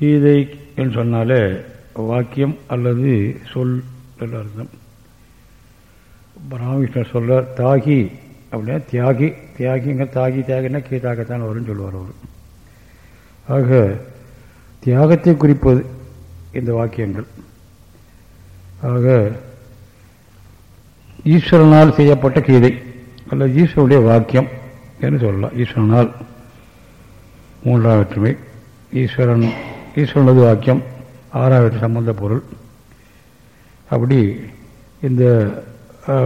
கீதை என்று சொன்னாலே வாக்கியம் அல்லது சொல் என்று அர்த்தம். ராமகிருஷ்ணர் சொல்ற தாகி அப்படின்னா தியாகி தியாகிங்க தாகி தியாகினா கீதாகத்தான் வரும்னு சொல்லுவார் அவர். ஆக தியாகத்தை குறிப்பது இந்த வாக்கியங்கள். ஆக ஈஸ்வரனால் செய்யப்பட்ட கீதை அல்லது ஈஸ்வரனுடைய வாக்கியம் என்று சொல்லலாம். ஈஸ்வரனால் மூன்றாம் வேற்றுமை ஈஸ்வரன் ஈஸ்வரனது வாக்கியம் ஆறாவது சம்பந்த பொருள். அப்படி இந்த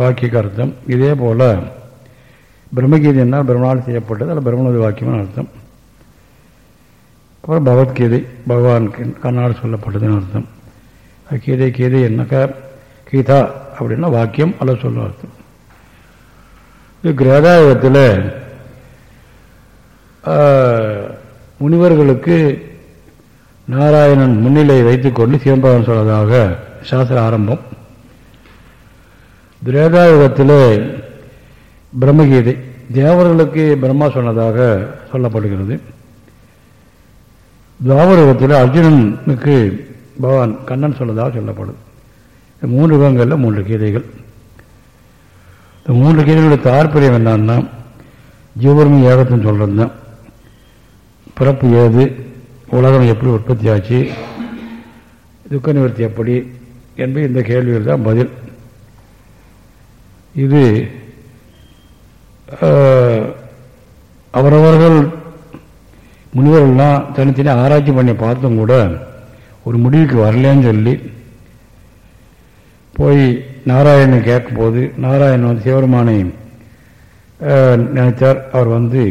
வாக்கிய அர்த்தம். இதே போல் பிரம்மகீதை என்ன பிரம்மனால் செய்யப்பட்டது அல்ல பிரம்மனது வாக்கியம்னு அர்த்தம். அப்புறம் பகவத்கீதை பகவான் கண்ணால் சொல்லப்பட்டதுன்னு அர்த்தம். கீதை கீதை என்னக்கா? கீதா அப்படின்னா வாக்கியம் அல்ல சொல்ல அர்த்தம். இது கிரேதாயுகத்தில் முனிவர்களுக்கு நாராயணன் முன்னிலை வைத்துக்கொண்டு சிவம்பகன் சொல்வதாக சாஸ்திர ஆரம்பம். திரேதாயுகத்தில் பிரம்மகீதை தேவர்களுக்கு பிரம்மா சொன்னதாக சொல்லப்படுகிறது. துவாபரகத்தில் அர்ஜுனனுக்கு பகவான் கண்ணன் சொன்னதாக சொல்லப்படுது. மூன்று யுகங்களில் மூன்று கீதைகள். இந்த மூன்று கீதைகளுடைய தாற்பயம் என்னன்னா ஜீவர்மி ஏகத்துன்னு சொல்கிறது தான் பிறப்பு ஏது உலகம் எப்படி உற்பத்தி ஆச்சு துக்க நிவர்த்தி எப்படி என்பது இந்த கேள்விகள் தான் பதில். இது அவரவர்கள் முனிவர்கள்லாம் தனித்தனி ஆராய்ச்சி பண்ணி பார்த்தும் கூட ஒரு முடிவுக்கு வரலன்னு சொல்லி போய் நாராயணன் கேட்கும்போது நாராயணன் வந்து சிவருமானை நினைத்தார். அவர் வந்து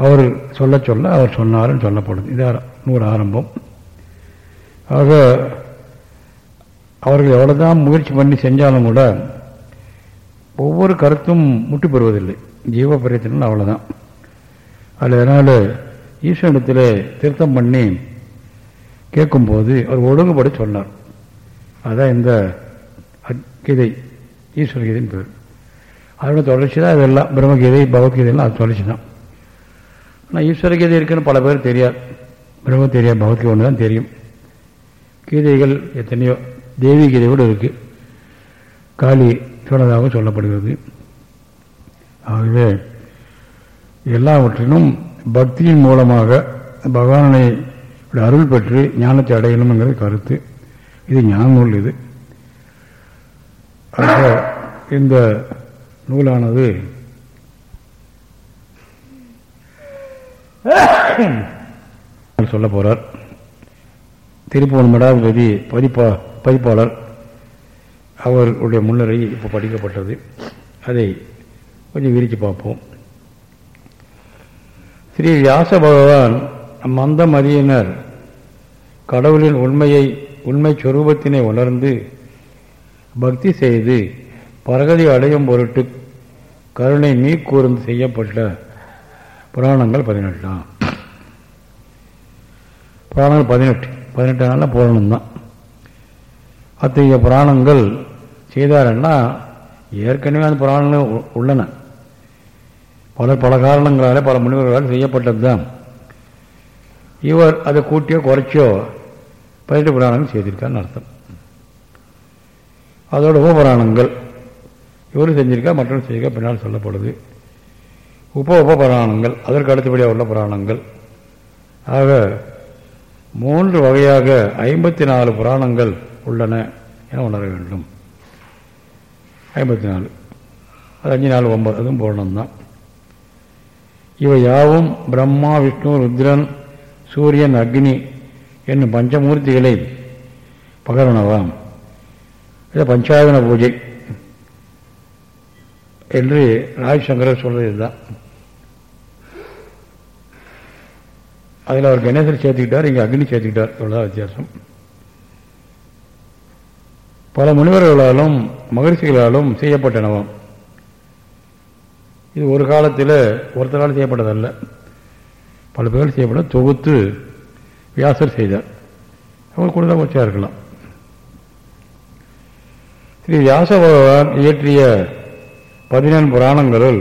அவர் சொல்ல சொல்ல அவர் சொன்னார்னு சொல்லப்படுது. இது நூறு ஆரம்பம். ஆக அவர்கள் எவ்வளோதான் முயற்சி பண்ணி செஞ்சாலும் கூட ஒவ்வொரு கருத்தும் முட்டி பெறுவதில்லை. ஜீவ பிரச்சனை அவ்வளோதான் அதில் அதனால் ஈஸ்வரத்தில் திருத்தம் பண்ணி கேட்கும்போது அவர் ஒழுங்குபடி சொன்னார். அதுதான் இந்த கீதை ஈஸ்வர கீதைன்னு பேர். அதோட தொடர்ச்சி தான் இதெல்லாம் பிரம்மகீதை பகவத்கீதைலாம் அது தொடர்ச்சி தான் ஆனால் ஈஸ்வர கீதை இருக்குன்னு பல பேர் தெரியாது. பிரம்ம தெரியாது பகவத்கீதை ஒன்று தான் தெரியும். கீதைகள் எத்தனையோ தேவி கீதை கூட இருக்குது காளி சொன்னதாக சொல்லப்படுகிறது. ஆகவே எல்லாவற்றிலும் பக்தியின் மூலமாக பகவானை அருள் பெற்று ஞானத்தை அடையணுங்கிறது கருத்து. இது ஞான நூல் இது. ஆக இந்த நூலானது சொல்ல போறார். திருப்பூர் மடாதிபதி பதிப்பா பதிப்பாளர். அவர்களுடைய முன்னுரை இப்போ படிக்கப்பட்டது. அதை கொஞ்சம் விரித்து பார்ப்போம். ஸ்ரீ வியாச பகவான் மந்த மதியினர் கடவுளின் உண்மையை உண்மை சொரூபத்தினை உணர்ந்து பக்தி செய்து பரகதி அடையும் பொருட்டு கருணை நீக்கூர்ந்து செய்யப்பட்ட புராணங்கள் பதினெட்டாம் புராணங்கள் பதினெட்டு. பதினெட்டு நாளில் புராணம் தான் அத்தகைய புராணங்கள் செய்தாருன்னா ஏற்கனவே அந்த புராணங்கள் உள்ளன. பல பல காரணங்களால் பல முனிவர்களால் செய்யப்பட்டது தான் இவர் அதை கூட்டியோ குறைச்சோ பதினெட்டு புராணங்கள் செய்திருக்காருன்னு அர்த்தம். அதோட உபபுராணங்கள் இவரும் செஞ்சிருக்கா மற்றவரும் செய்ய பின்னால் சொல்லப்படுது. உப உப புராணங்கள் அதற்கு அடுத்தபடியாக உள்ள புராணங்கள். ஆக மூன்று வகையாக ஐம்பத்தி நாலு புராணங்கள் உள்ளன என உணர வேண்டும். ஐம்பத்தி நாலு அது அஞ்சு நாலு ஒன்பது அதுவும் புராணம்தான். இவை யாவும் பிரம்மா விஷ்ணு ருத்ரன் சூரியன் அக்னி என்னும் பஞ்சமூர்த்திகளை பகரனவாம் இது பஞ்சாயன பூஜை என்று ராஜசங்கரர் சொல்றது இதுதான் அதில் அவர் கணேசர் சேர்த்துக்கிட்டார் இங்கே அக்னி சேர்த்துக்கிட்டார். இவ்வளோதான் வித்தியாசம். பல முனிவர்களாலும் மகிழ்ச்சிகளாலும் செய்யப்பட்டனவாம். இது ஒரு காலத்தில் ஒருத்தரால் செய்யப்பட்டதல்ல. பல பேர் செய்யப்பட தொகுத்து வியாசர் செய்தார். அவர் கூட தான் வச்சா இருக்கலாம். ஸ்ரீ வியாச பகவான் இயற்றிய பதினேழு புராணங்களுள்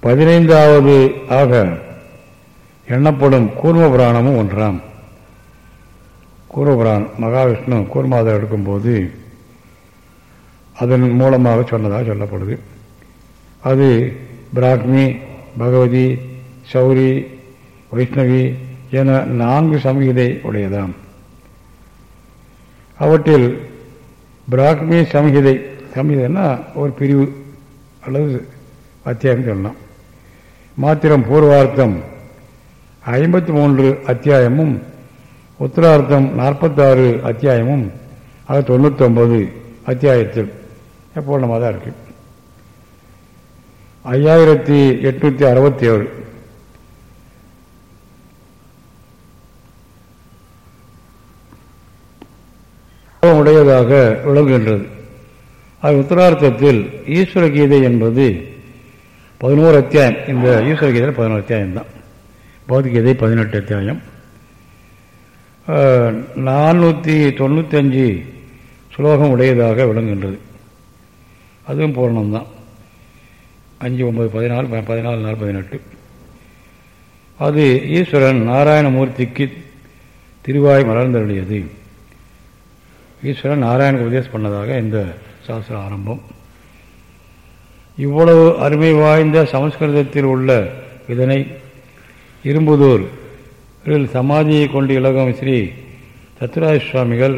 பதினைந்தாவது ஆக எண்ணப்படும் கூர்ம புராணமும் ஒன்றாம். கூர்மபுராணம் மகாவிஷ்ணு கூர்மாதம் எடுக்கும்போது அதன் மூலமாக சொன்னதாக சொல்லப்படுது. அது பிராக்மி பகவதி சௌரி வைஷ்ணவி என நான்கு சமீதை உடையதாம். அவற்றில் பிராக்மி சமீதை சமீதைன்னா ஒரு பிரிவு அல்லது அத்தியாயம் சொல்லலாம். மாத்திரம் பூர்வார்த்தம் ஐம்பத்தி மூன்று அத்தியாயமும் உத்தரார்த்தம் நாற்பத்தாறு அத்தியாயமும் அது தொண்ணூத்தொம்பது அத்தியாயத்தில் பூர்ணமாக தான் இருக்கு. ஐயாயிரத்தி எட்நூத்தி அறுபத்தி ஏழு உடையதாக விளங்குகின்றது. அது உத்தரார்த்தத்தில் ஈஸ்வர கீதை என்பது பதினோரு அத்தியாயம். இந்த ஈஸ்வர கீதையில் பதினோரு அத்தியாயம் தான் பௌத்திகீதை பதினெட்டு அத்தியாயம். நானூற்றி தொண்ணூத்தஞ்சு ஸ்லோகம் உடையதாக விளங்குகின்றது. அதுவும் பூரணம்தான் அஞ்சு ஒன்பது பதினாலு பதினாலு நாலு பதினெட்டு. அது ஈஸ்வரன் நாராயணமூர்த்திக்கு திருவாய் மலர்ந்தருடையது ஈஸ்வரன் நாராயணக்கு உபதேசம் பண்ணதாக இந்த சாஸ்திர ஆரம்பம். இவ்வளவு அருமை வாய்ந்த சமஸ்கிருதத்தில் உள்ள இதனை இரும்புதூர். சமாதியை கொண்டு இலகம் ஸ்ரீ சத்ராஜ சுவாமிகள்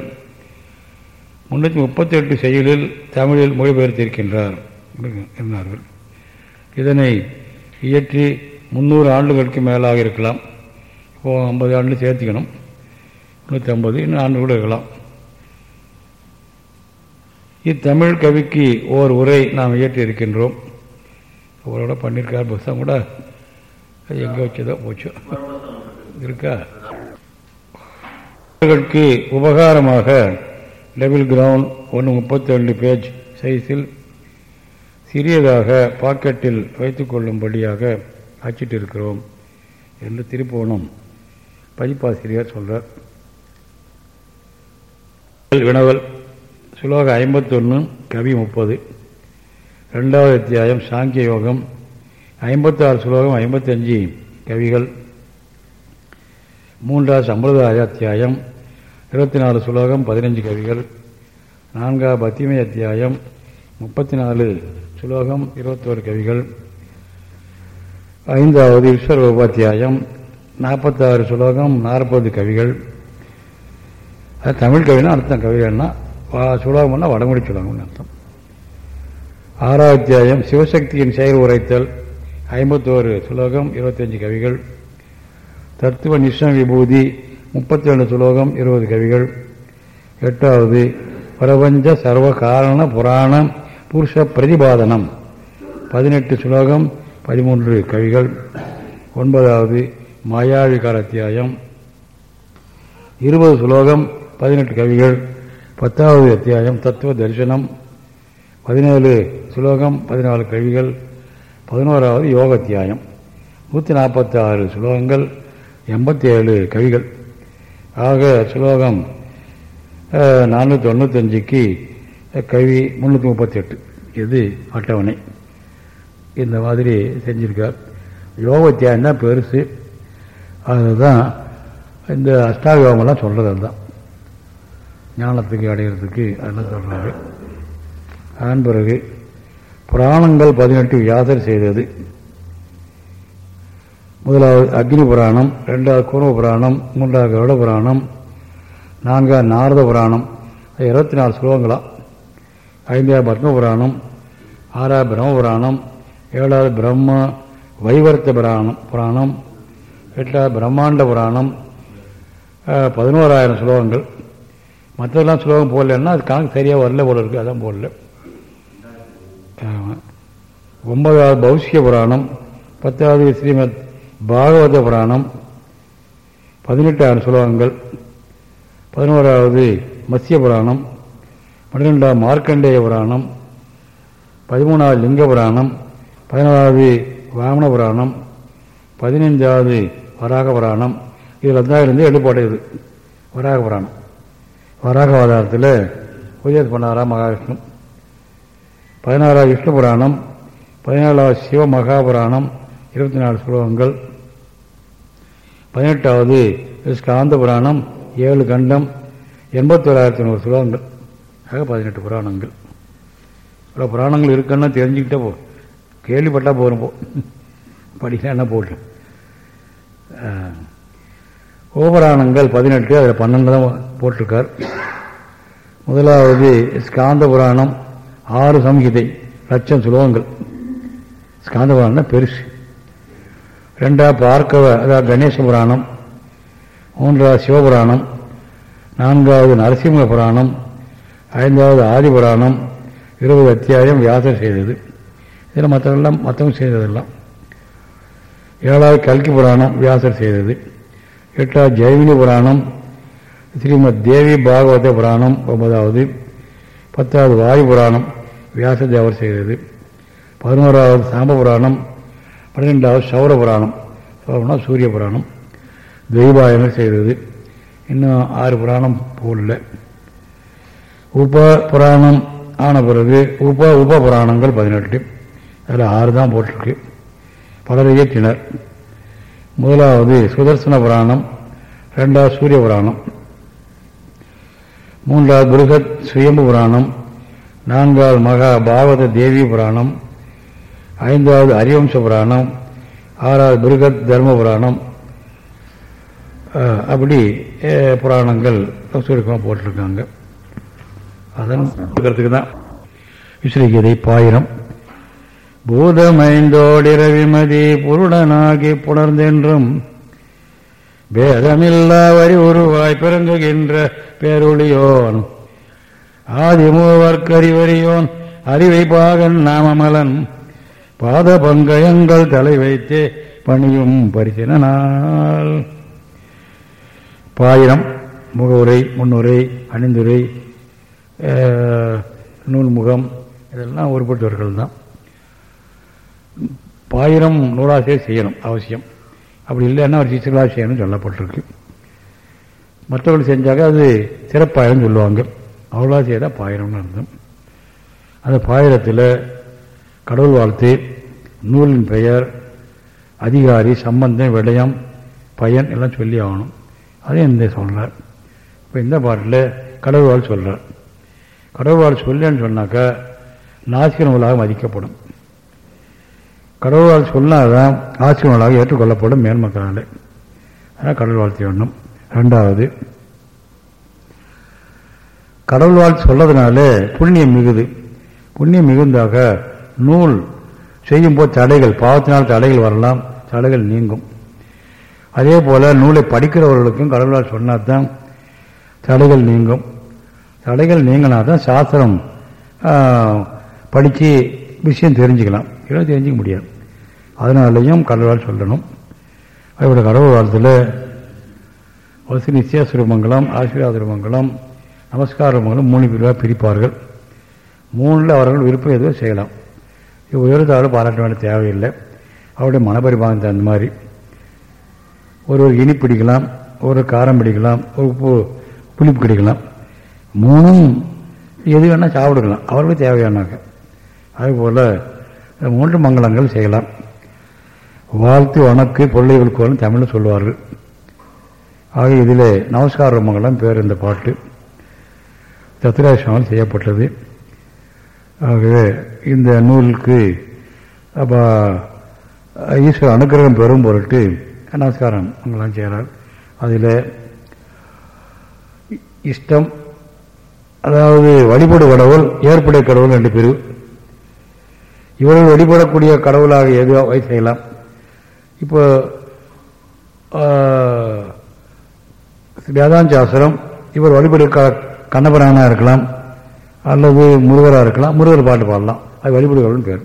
முன்னூற்றி முப்பத்தி எட்டு செயலில் தமிழில் மொழிபெயர்த்திருக்கின்றார். இருந்தார்கள் இதனை இயற்றி முந்நூறு ஆண்டுகளுக்கு மேலாக இருக்கலாம். இப்போது ஐம்பது ஆண்டு சேர்த்துக்கணும். நூற்றி ஐம்பது இன்னும் ஆண்டு கூட இருக்கலாம். இத்தமிழ் கவிக்கு ஓர் உரை நாம் இயற்றி இருக்கின்றோம் அவரோட பண்ணியிருக்கார் புத்தகம் கூட. எங்கே வச்சதோ போச்சு. இருக்கா? உபகாரமாக டெபிள் கிரவுண்ட் ஒன்று முப்பத்தி ரெண்டு பேஜ் சைஸில் சிறியதாக பாக்கெட்டில் வைத்துக்கொள்ளும்படியாக அச்சிட்டு இருக்கிறோம் என்று திருப்போணம் பதிப்பாசிரியர் சொல்றார். வினவல் சுலோக ஐம்பத்தொன்று கவி முப்பது. ரெண்டாவது அத்தியாயம் சாங்கிய யோகம் ஐம்பத்தாறு சுலோகம் ஐம்பத்தஞ்சு கவிகள். மூன்றாவது சம்பிரதாய அத்தியாயம். இருபத்தி நாலு சுலோகம் பதினஞ்சு கவிகள். நான்காவது பத்திமை அத்தியாயம். முப்பத்தி நாலு சுலோகம் இருபத்தோரு கவிகள். ஐந்தாவது ஈஸ்வர உபாத்தியாயம் நாற்பத்தாறு சுலோகம் நாற்பது கவிகள். அது தமிழ் கவினா அர்த்தம்? கவிகள்னா சுலோகம்னா வடமொழி சுலோகம்னு அர்த்தம். ஆறாவது அத்தியாயம். சிவசக்தியின் செயல் உரைத்தல். ஐம்பத்தோரு சுலோகம் இருபத்தஞ்சு கவிகள். தத்துவ நிஷம் விபூதி முப்பத்தி ரெண்டு சுலோகம் இருபது கவிகள். எட்டாவது பிரபஞ்ச சர்வ காரண புராண புருஷ பிரதிபாதனம். பதினெட்டு சுலோகம் பதிமூன்று கவிகள். ஒன்பதாவது மாயாவிகார அத்தியாயம் இருபது சுலோகம் பதினெட்டு கவிகள். பத்தாவது அத்தியாயம் தத்துவ தரிசனம். பதினேழு சுலோகம் பதினாலு கவிகள். பதினோராவது யோகத்தியாயம். நூற்றி நாற்பத்தி ஆறு சுலோகங்கள் எண்பத்தி ஏழு கவிகள். ஆக சுலோகம் நானூற்றி தொண்ணூத்தஞ்சுக்கு கவி முந்நூற்றி முப்பத்தி எட்டு இது அட்டவணை. இந்த மாதிரி செஞ்சிருக்கார். யோக தியாயம் தான் பெருசு. அதுதான் இந்த அஷ்டாயோகமெல்லாம் சொல்கிறது அதுதான். ஞானத்துக்கு அடையிறதுக்கு அதெல்லாம் சொல்கிறாரு அதன் பிறகு புராணங்கள் பதினெட்டு வியாசர் செய்தது. முதலாவது அக்னி புராணம் ரெண்டாவது கூர்ம புராணம் மூன்றாவது கருட புராணம் நான்காவது நாரத புராணம். இருபத்தி நாலு ஸ்லோகங்களா? ஐந்தாவது பத்ம புராணம் ஆறாவது பிரம்ம புராணம் ஏழாவது பிரம்ம வைவர்த்த புராணம் புராணம். எட்டாவது பிரம்மாண்ட புராணம் பதினோராயிரம் ஸ்லோகங்கள். மற்றெல்லாம் ஸ்லோகம் போடலன்னா அது கணக்கு சரியாக வரல போல இருக்குது அதான் போடல. ஒன்பதாவது பௌசிய புராணம் பத்தாவது ஸ்ரீமத் பாகவத புராணம் பதினெட்டாயிரம் சுலோகங்கள் பதினோராவது மத்திய புராணம் பன்னிரெண்டாம் மார்க்கண்டேய புராணம் பதிமூணாவது லிங்க புராணம் பதினாறாவது வாமன புராணம் பதினைஞ்சாவது வராக புராணம். இதில் தான் இருந்து எடுப்பாடையது வராக புராணம். வராக அவதாரத்தில் உதயத் பண்ணாரா மகாவிஷ்ணு. பதினாறாவது விஷ்ணு புராணம் பதினேழாவது சிவ மகாபுராணம் இருபத்தி நாலு ஸ்லோகங்கள் பதினெட்டாவது ஸ்காந்த புராணம் ஏழு கண்டம் எண்பத்தொள்ளாயிரத்தி நூறு ஸ்லோகங்கள் ஆக பதினெட்டு புராணங்கள். இவ்வளோ புராணங்கள் இருக்குன்னா தெரிஞ்சுக்கிட்டே போ கேள்விப்பட்டா போகிறோம் போ. படிக்கலாம் என்ன போட்டு? ஓபுராணங்கள் பதினெட்டு அதில் பன்னெண்டு தான் போட்டிருக்கார். முதலாவது ஸ்காந்த புராணம் ஆறு சம்ஹிதை லட்சம் சுலோகங்கள். ஸ்காந்த புராணம் பெருசு. ரெண்டாவது பார்க்கவ அதாவது கணேச புராணம் மூன்றாவது சிவபுராணம் நான்காவது நரசிம்ம புராணம் ஐந்தாவது ஆதி புராணம் இருபது அத்தியாயம் வியாசர் செய்தது. இதில் மற்றவெல்லாம் மற்றவங்க செய்ததெல்லாம். ஏழாவது கல்கி புராணம் வியாசர் செய்தது. எட்டாவது ஜெயவினி புராணம் ஸ்ரீமத் தேவி பாகவத புராணம் ஒன்பதாவது. பத்தாவது வாயு புராணம் வியாசதேவர் செய்தது. பதினோராவது சாம்ப புராணம் பன்னிரெண்டாவது சௌர புராணம் சௌரம்னா சூரிய புராணம் தெய்வாயங்கள் செய்கிறது இன்னும் ஆறு புராணம் போடல. உப புராணம் ஆன பிறகு உப உப புராணங்கள் பதினெட்டு. அதில் ஆறு தான் போட்டிருக்கு. பலர் இயற்றினர். முதலாவது சுதர்சன புராணம் ரெண்டாவது சூரிய புராணம் மூன்றாவது புருகத் சுயம்பு புராணம் நான்காவது மகா பாகவத தேவி புராணம் ஐந்தாவது அரிவம்ச புராணம் ஆறாவது பிருகத் தர்ம புராணம் அப்படி புராணங்கள் சுருக்கமாக போட்டிருக்காங்க. அதன் இருக்கிறதுக்கு தான் விஸ்ரீகீதை பாயிரம். பூதமைந்தோடிரவிமதி புருடனாகி புணர்ந்தென்றும் பேதமில்லா வரி உருவாய் பிறங்குகின்ற பேரொழியோன் ஆதிமூவர்க்கறிவறியோன் அறிவை பாகன் நாமமலன் பாத பங்கயங்கள் தலை வைத்தே பணியும் பரிசினால் பாயிரம் முகவுரை முன்னுரை அணிந்துரை நூல்முகம் இதெல்லாம் உருப்பட்டவர்கள் தான் பாயிரம் நூலாசிரியர் செய்யணும் அவசியம். அப்படி இல்லைன்னா ஒரு சிசிகளாக செய்யணும்னு சொல்லப்பட்டிருக்கு. மற்றவர்கள் செஞ்சாக்க அது சிறப்பாயிரம் சொல்லுவாங்க. அவ்வளோ செய்தால் பாயிரம்னு அர்த்தம். அந்த பாயிரத்தில் கடவுள் வாழ்த்து நூலின் பெயர் அதிகாரி சம்பந்தம் விடயம் பயன் எல்லாம் சொல்லி ஆகணும். அதையும் இந்த சொல்கிறார் இப்போ இந்த பாட்டில் கடவுள் வாழ் சொல்கிறார் கடவுள் வாழ் சொல்லன்னு சொன்னாக்கா நாசிக நூலாக மதிக்கப்படும். கடவுளால் சொன்னாதான் ஆசிரியர் நூலாக ஏற்றுக்கொள்ளப்படும் மேன்மக்களால் ஆனால் கடவுள் வாழ்த்து வேண்டும் ரெண்டாவது கடவுள் வாழ்த்து சொல்லதுனால புண்ணியம் மிகுது. புண்ணியம் மிகுந்தாக நூல். செய்யும்போது தடைகள் பாவத்தினால் தடைகள் வரலாம் தடைகள் நீங்கும். அதே போல் நூலை படிக்கிறவர்களுக்கும் கடவுளால் சொன்னால் தான் தடைகள் நீங்கும். தடைகள் நீங்கினா தான் சாஸ்திரம் படித்து விஷயம் தெரிஞ்சுக்கலாம். இல்லை தெரிஞ்சிக்க முடியாது. அதனாலேயும் கடவுளால் சொல்லணும். அதோட கடவுள் காலத்தில் வசதி நிச்சயசுரமங்கலம் ஆசீர்வாதமங்கலம் நமஸ்காரமங்கலம் மூணு பிரிவாக பிரிப்பார்கள். மூணில் அவர்கள் விருப்பம் எதுவும் செய்யலாம். உயர்ந்தாலும் பாராட்ட வேண்டிய தேவையில்லை. அவருடைய மனபரிபாகம் தகுந்த மாதிரி. ஒரு ஒரு இனி பிடிக்கலாம் ஒரு காரம் பிடிக்கலாம் ஒரு உப்பு புளிப்பு கிடைக்கலாம். மூணும் எது வேணால் சாப்பிடுக்கலாம் அவர்களுக்கு தேவையானாக்க. அதுபோல் மூன்று மங்களங்கள் செய்யலாம். வாழ்த்து வணக்கு கொள்ளைகளுக்கு தமிழில் சொல்லுவார்கள். ஆக இதில் நமஸ்கார மங்களம் பேர் இந்த பாட்டு. தத்ராசாமல் செய்யப்பட்டது. ஆகவே இந்த நூலுக்கு அப்போ ஈஸ்வர அனுகிரகம் பெறும் பொருட்டு நமஸ்காரம் அங்கெல்லாம் செய்கிறார். அதில் இஷ்டம் அதாவது வழிபடு கடவுள் ஏற்புடைய கடவுள் ரெண்டு பிரிவு இவர்கள் வழிபடக்கூடிய கடவுளாக எதுவாக வை செய்யலாம். இப்போ வேதாஞ்சாசரம் இவர் வழிபடு கண்ணபரானாக இருக்கலாம். அல்லது முருகராக இருக்கலாம் முருகர் பாட்டு பாடலாம். அது வழிபடுகிறவன் பேர்.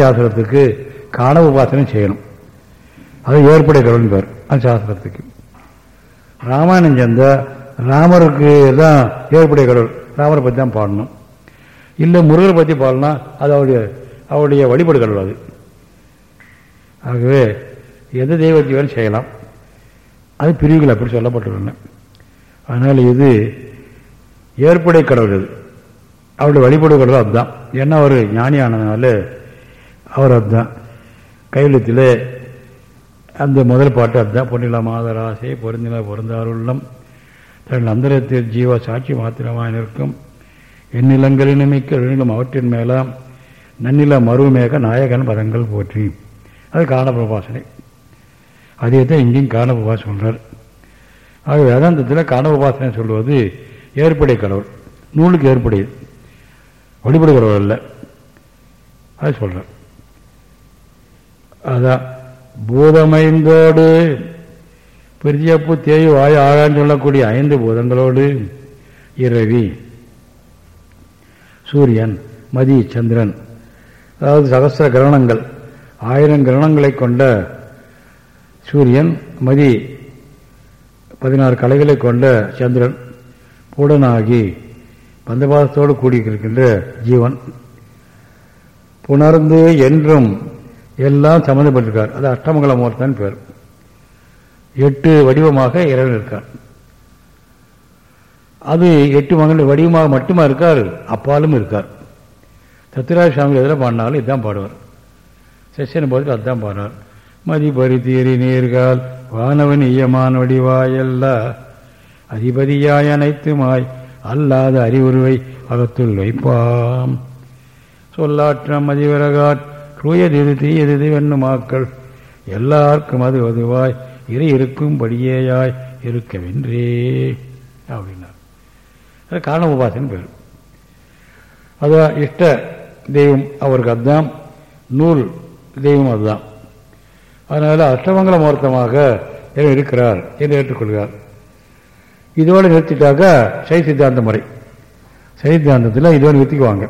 சாஸ்திரத்துக்கு காண உபாசனம் செய்யணும். அது ஏற்படுகிறவன் பேர் அந்த சாஸ்திரத்துக்கு. ராமாயணம் சேர்ந்த ராமருக்கு தான் ஏற்புடைய கடவுள் ராமரை பற்றி தான் பாடணும். இல்லை முருகரை பற்றி பாடலாம் அது அவருடைய அவருடைய வழிபாடு கடவுள் அது. ஆகவே எந்த தெய்வத்தை வேணும் செய்யலாம். அது பிரிவுகள் அப்படி சொல்லப்பட்டுள்ளன அதனால் இது ஏற்புடை கடவுள். அவருடைய வழிபடுகிறது அதுதான். ஏன்னா அவர் ஞானி ஆனதுனால அவர் அதுதான். கைவிலத்தில் அந்த முதல் பாட்டு அதுதான். பொன்னில மாதராசை பொருந்தில பொருந்தாருள்ளம் தன் அந்தரத்தில் ஜீவ சாட்சி மாத்திரமாக நிற்கும். எண்ணிலங்களின் மிக்க எழுநிலம் அவற்றின் மேலாம் நன்னில மருமேக நாயகன் பதங்கள் போற்றி. அது காணப்பிரபாசனை அதே தான் இங்கேயும் காணப்பிரபாசம் சொல்கிறார் ஆக வேதாந்தத்தில் காணப்பிரபாசனை சொல்வது ஏற்புடைய கடவுள் நூலுக்கு ஏற்புடையது வழிபடு கடவுள் அல்ல. அது சொல்கிறார் அதான் பூதமைந்தோடு பிரிஜப்பு தேய் வாய் ஆகான்னு சொல்லக்கூடிய ஐந்து பூதங்களோடு இரவி சூரியன் மதி சந்திரன் அதாவது சகசிர கிரணங்கள் ஆயிரம் கிரகணங்களை கொண்ட சூரியன் மதி பதினாறு கலைகளை கொண்ட சந்திரன் உடனாகி பந்தபாதத்தோடு கூடியிருக்கின்ற ஜீவன் புணர்ந்து என்றும் எல்லாம் சம்மந்தப்பட்டிருக்கார் அது அஷ்டமங்கல மூர்த்தன் பேர். எட்டு வடிவமாக இறைவன் இருக்கார். அது எட்டு மகன் வடிவமாக மட்டுமா இருக்கார்? அப்பாலும் இருக்கார். சத்யராஜ சுவாமி எதில் பாடினாலும் இதுதான் பாடுவார். செஷன் போது அதுதான் பாடுவார். மதி பருத்தீரி நீர்கால் வானவன் ஈயமான வடிவாயெல்லாம் அதிபதியாய் அனைத்துமாய் அல்லாத அறிவுருவை அகத்துள் வைப்பாம். சொல்லாற்றம் மதிவிறகாட் தூயது தீயது வெண்ணுமாக்கள் எல்லாருக்கும் அது அதுவாய் இரு இருக்கும்படியேயாய் இருக்கவென்றே அப்படின்னார். அது காரண உபாசன் பேர். அதான் இஷ்ட தெய்வம் அவருக்கு அதுதான் நூல் தெய்வம் அதுதான். அதனால அஷ்டமங்கல முகூர்த்தமாக இருக்கிறார் என்று ஏற்றுக்கொள்கிறார். இதோடு நிறுத்திட்டாக்க சை சித்தாந்த முறை. சை சித்தாந்தத்தில் இதோடு நிறுத்திக்குவாங்க.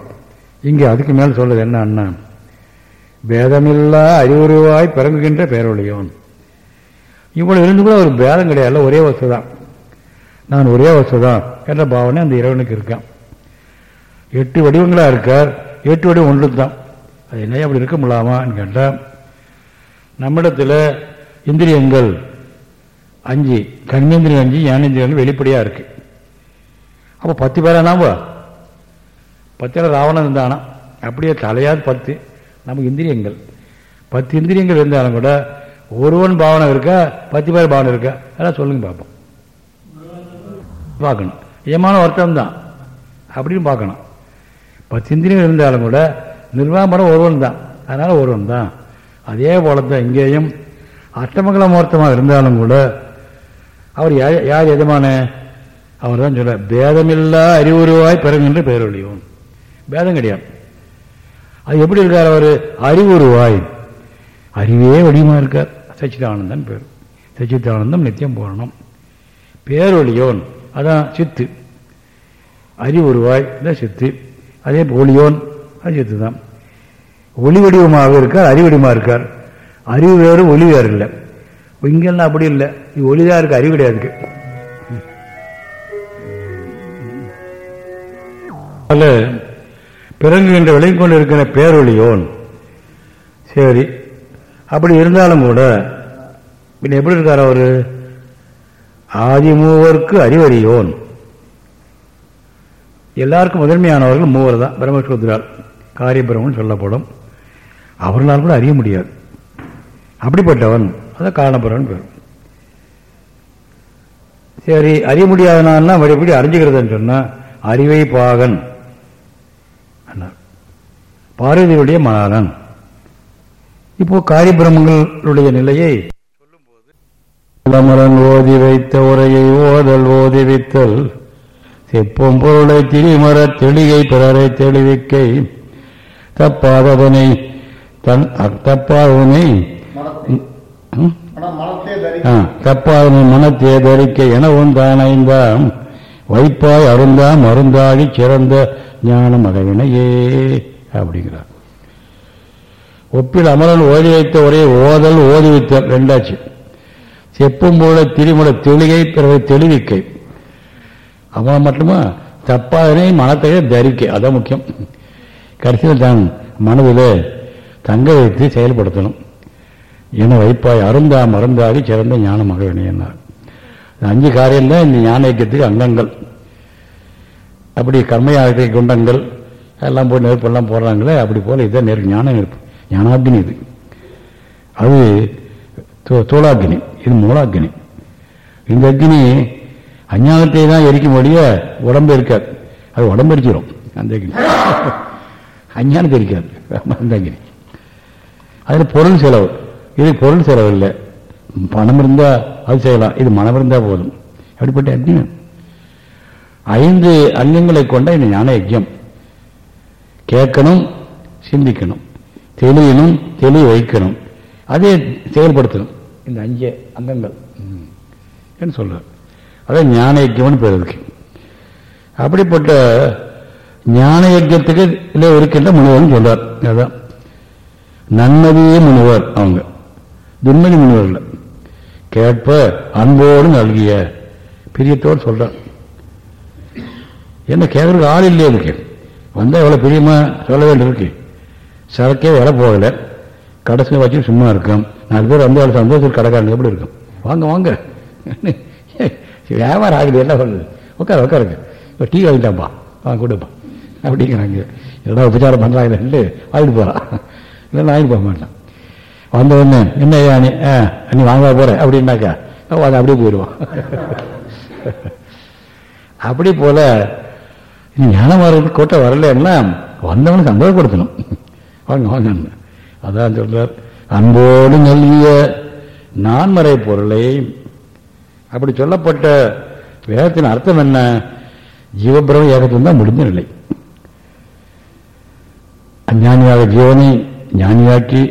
இங்கே அதுக்கு மேலே சொல்றது என்ன பேதமில்லா அறிவுருவாய் பிறங்குகின்ற பேரொழியோன் இவ்வளவு இருந்து கூட ஒரு பேதம் கிடையாது ஒரே வசதி தான் நான் ஒரே வசதி தான் என்ற பாவனை அந்த இறைவனுக்கு இருக்கான் எட்டு வடிவங்களாக இருக்கார் எட்டு வடிவம் ஒன்று தான் அது என்ன அப்படி இருக்க முடியாமான்னு கேட்டால் நம்மிடத்தில் இந்திரியங்கள் அஞ்சு கண்மேந்திரியம் அஞ்சு ஞானேந்திரியங்கள் வெளிப்படையாக இருக்கு. அப்போ பத்து பேரா பத்து பத்தில் ராவணன் இருந்தானா? அப்படியே தலையாது பத்து. நமக்கு இந்திரியங்கள். பத்து இந்திரியங்கள் இருந்தாலும் கூட ஒருவன் பாவனை இருக்கா? பத்து பேர் பாவனை இருக்கா? அதெல்லாம் சொல்லுங்க பார்ப்போம் பார்க்கணும். ஏமான அர்த்தம் தான். அப்படின்னு பார்க்கணும். பத்து இந்திரியங்கள் இருந்தாலும் கூட நிர்வாகம் ஒருவன் தான். அதனால் ஒருவன் தான். அதே போல தான் இங்கேயும் அஷ்டமங்கல முகூர்த்தமாக இருந்தாலும் கூட அவர் யார் எதமான அவர் தான் சொல்ல பேதமில்லா அறிவுருவாய் பிறகுன்ற பெயரொழியும் பேதம் கிடையாது. அது எப்படி இருக்கார் அவர்? அறிவுருவாய். அறிவே வடிவமா இருக்கார். சச்சிதானந்தன் பேர். சச்சிதானந்தம் நித்தியம் போடணும் பேரொழியோன் அதான் சித்து. அறிவுருவாய் தான் சித்து. அதே ஒளியோன் அது சித்து தான். ஒளி வடிவமாக இருக்கார் அறிவடிவமாக இருக்கார். அறிவு வேறு ஒளி வேறு இல்லை இங்கெல்லாம் அப்படி இல்லை. ஒளிதான் இருக்கு அறிவு கிடையாது அல்ல பிறங்குகின்ற விளங்கி கொண்டு இருக்கிற பேரொழியோன். சரி அப்படி இருந்தாலும் கூட பின் எப்படி இருக்கார் அவர்? ஆதி மூவருக்கு அறிவறியோன். எல்லாருக்கும் முதன்மையானவர்கள் மூவர் தான் பிரம்மசூத்ரால் காரியபிரமன் சொல்லப்படும். அவர்களால் கூட அறிய முடியாது. அப்படிப்பட்டவன் அதான் காரணபுரன் பேர். சரி அறிய முடியாதனால எப்படி அறிஞ்சுக்கிறதுன்னு சொன்னா அறிவை பாகன். பார்வதியுடைய மகாதன் இப்போ காரியபிரமங்களுடைய நிலையை சொல்லும்போது ஓதி வைத்த உரையை ஓதல் ஓதி வைத்தல் செப்பும் பொருளை திரிமர தெளிகை பிறரை தெளிவிக்கை தப்பாதவனை தன் தப்பாதவனை தப்பாதனை மனத்தே தரிக்க எனவும் தானைந்தான் வைப்பாய் அருந்தா மருந்தாடி சிறந்த ஞான மகவினையே அப்படிங்கிறார். ஒப்பில் அமரன் ஓதி வைத்த ஒரே ஓதல் ஓதி வைத்தல் ரெண்டாச்சு. செப்பும் போல திரிமுட தெளிகை பிறகு தெளிவிக்கை. அவன் மட்டுமா? தப்பாதனை மனத்தையே தரிக்கை அதான் முக்கியம். கடைசியில் தான் மனதில் தங்க வைத்து செயல்படுத்தணும். என வைப்பாய் அருந்தா மருந்தாகி சிறந்த ஞான மகவினையன்னார் அஞ்சு காரியம் தான் இந்த ஞான இயக்கத்துக்கு அங்கங்கள். அப்படி கர்மயாகத்தை குண்டங்கள் எல்லாம் போய் நெருப்பெல்லாம் போடுறாங்களே அப்படி போல இதுதான் நெருப்பு ஞான நெருப்பு. ஞானாக்னி இது. அது தோ- இது மூலாக்கினி இந்த அக்னி அஞ்ஞானத்தை தான் எரிக்கும்படிய உடம்பு இருக்காது. அது உடம்பு எரிச்சிடும் அந்த அக்னி. அஞ்ஞானத்தை இருக்காது அந்த அக்னி. அதில் பொருள் செலவு. இது பொருள் செலவு இல்லை பணம் இருந்தால் அது செய்யலாம். இது மனம் இருந்தால் போதும். அப்படிப்பட்ட யஜ்யம் ஐந்து அங்கங்களை கொண்ட இந்த ஞான யஜ்யம். கேட்கணும் சிந்திக்கணும். தெளியணும் தெளிய வைக்கணும். அதே செயல்படுத்தணும். இந்த அஞ்சு அங்கங்கள். என்று சொல்றார். அதான் ஞான யஜ்யம்னு பேர் இருக்கு அப்படிப்பட்ட ஞான யஜ்யத்துக்கு இல்லை இருக்கின்ற முனிவர்னு சொல்றார். அதான். நன்மதியே முனிவர் அவங்க. துன்மதி முனிவர்கள் கேட்ப அன்போடு நல்கிய பிரியத்தோடு சொல்றான். என்ன கேட்கறதுக்கு ஆள் இல்லையே இருக்கு வந்தால் எவ்வளவு பிரியமா சொல்ல வேண்டியிருக்கு சரக்கே வர போகலை. கடைசியில் வச்சு சும்மா இருக்கும் நாலு பேர் வந்து அவ்வளோ சந்தோஷத்தில் கடைக்காரங்க எப்படி இருக்கும்? வாங்க வாங்க. வியாபாரம் ஆகுது என்ன சொல்லுது உட்கார உட்காருங்க. இப்போ டீ வாங்கிட்டாப்பா வாங்க கொடுப்பா. அப்படிங்கிறாங்க. எல்லாம் உபச்சாரம் பண்ணுறாங்கன்னு வாங்கிட்டு போகிறான் இல்லைன்னா வாங்கிட்டு போக மாட்டான். வந்த உடனே என்ன ஐயா நீ? ஆ, நீ வாங்க போற? அப்படின்னாக்கா அது அப்படியே போயிடுவான் அப்படி போல நீ ஞானம் வர்றது கூட்டம் வரலன்னா வந்தவனுக்கு சந்தோஷப்படுத்தணும் வாங்க வாங்க அதான் சொல்றார். அன்போடு நல்கிய நான்மறை பொருளை. அப்படி சொல்லப்பட்ட வேதத்தின் அர்த்தம் என்ன? ஜீவபிரம ஏகத்தில் தான் முடிஞ்ச நிலை அஞ்ஞானியாக ஜீவனை ஞானியாக்கி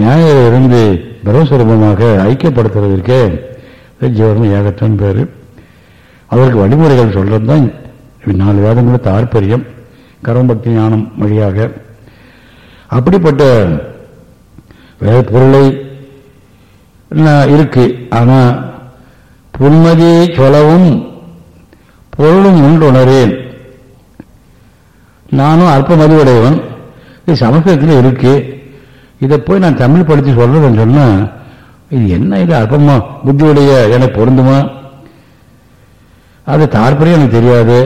ஞானியிலிருந்து பிரம்மஸ்வரூபமாக ஐக்கியப்படுத்துறதற்கு ஜீவனம் ஏகத்தன் பேர். அதற்கு வழிமுறைகள் சொல்றது தான் நாலு வேதங்கள தாற்பயம் கர்மபக்தி ஞானம் வழியாக. அப்படிப்பட்ட வேத பொருளை இருக்கு. ஆனால் புன்மதியை சொல்லவும் பொருளும் உண்டு உணரேன் நானும் அல்ப மதிவுடையவன் இது சமஸ்கிருதத்தில் இருக்கு. இதை போய் நான் தமிழ் படித்து சொல்றதுன்னு சொன்னால் இது என்ன இது அற்பமா? புத்தியுடைய எனக்கு பொருந்துமா? அது தாற்பயம் எனக்கு தெரியாது.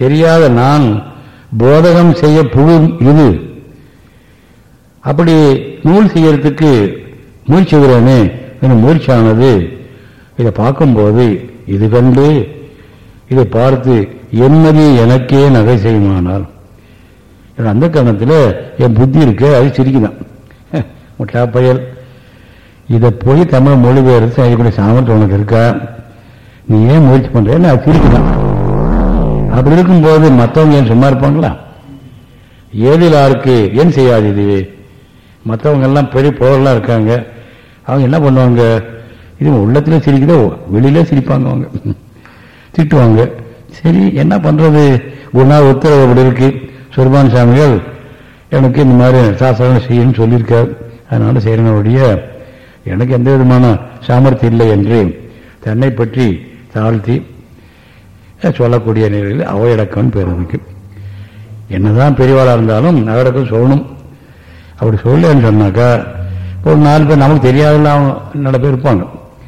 தெரியாத நான் போதகம் செய்ய புழு இது. அப்படி நூல் செய்யறதுக்கு முயற்சி செய்கிறேனே இந்த முயற்சியானது இதை பார்க்கும்போது இது கண்டு இதை பார்த்து என்னது எனக்கே நகை செய்யுமானால். அந்த கணத்தில் என் புத்தி இருக்க அது சிரிக்குதான். முட்டா பயல். இதை போய் தமிழ் மொழிபெயர்த்து செய்யக்கூடிய சாமர்த்தியம் உனக்கு இருக்கா? நீ ஏன் முயற்சி பண்ணுறேன்னு அது சிரிக்குதான் அப்படி இருக்கும்போது மற்றவங்க ஏன் சும்மா இருப்பாங்களா? ஏதில் ஆருக்கு ஏன் செய்யாது இதுவே மற்றவங்க எல்லாம் பெரிய போரெல்லாம் இருக்காங்க. அவங்க என்ன பண்ணுவாங்க? இது உள்ளத்தில் சிரிக்குதோ வெளியில சிரிப்பாங்க அவங்க. திட்டுவாங்க. சரி என்ன பண்ணுறது ஒரு நாள் உத்தரவு அப்படி இருக்கு. சுர்பான் சாமிகள் எனக்கு இந்த மாதிரி சாஸ்திரம் செய்யணும்னு சொல்லியிருக்காரு. அதனால செய்யறனுடைய எனக்கு எந்த விதமான சாமர்த்தியம் இல்லை என்று தன்னை பற்றி தாழ்த்தி சொல்லக்கூடிய நிலையில் அவையடக்கம்னு பேர் இருக்கு என்னதான் பெரியவாளாக இருந்தாலும் அவையடக்கம் சொல்லணும். அப்படி சொல்லலன்னு சொன்னாக்கா ஒரு நாலு பேர் நமக்கு தெரியாதெல்லாம் அவங்க நல்ல பேர் இருப்பாங்க.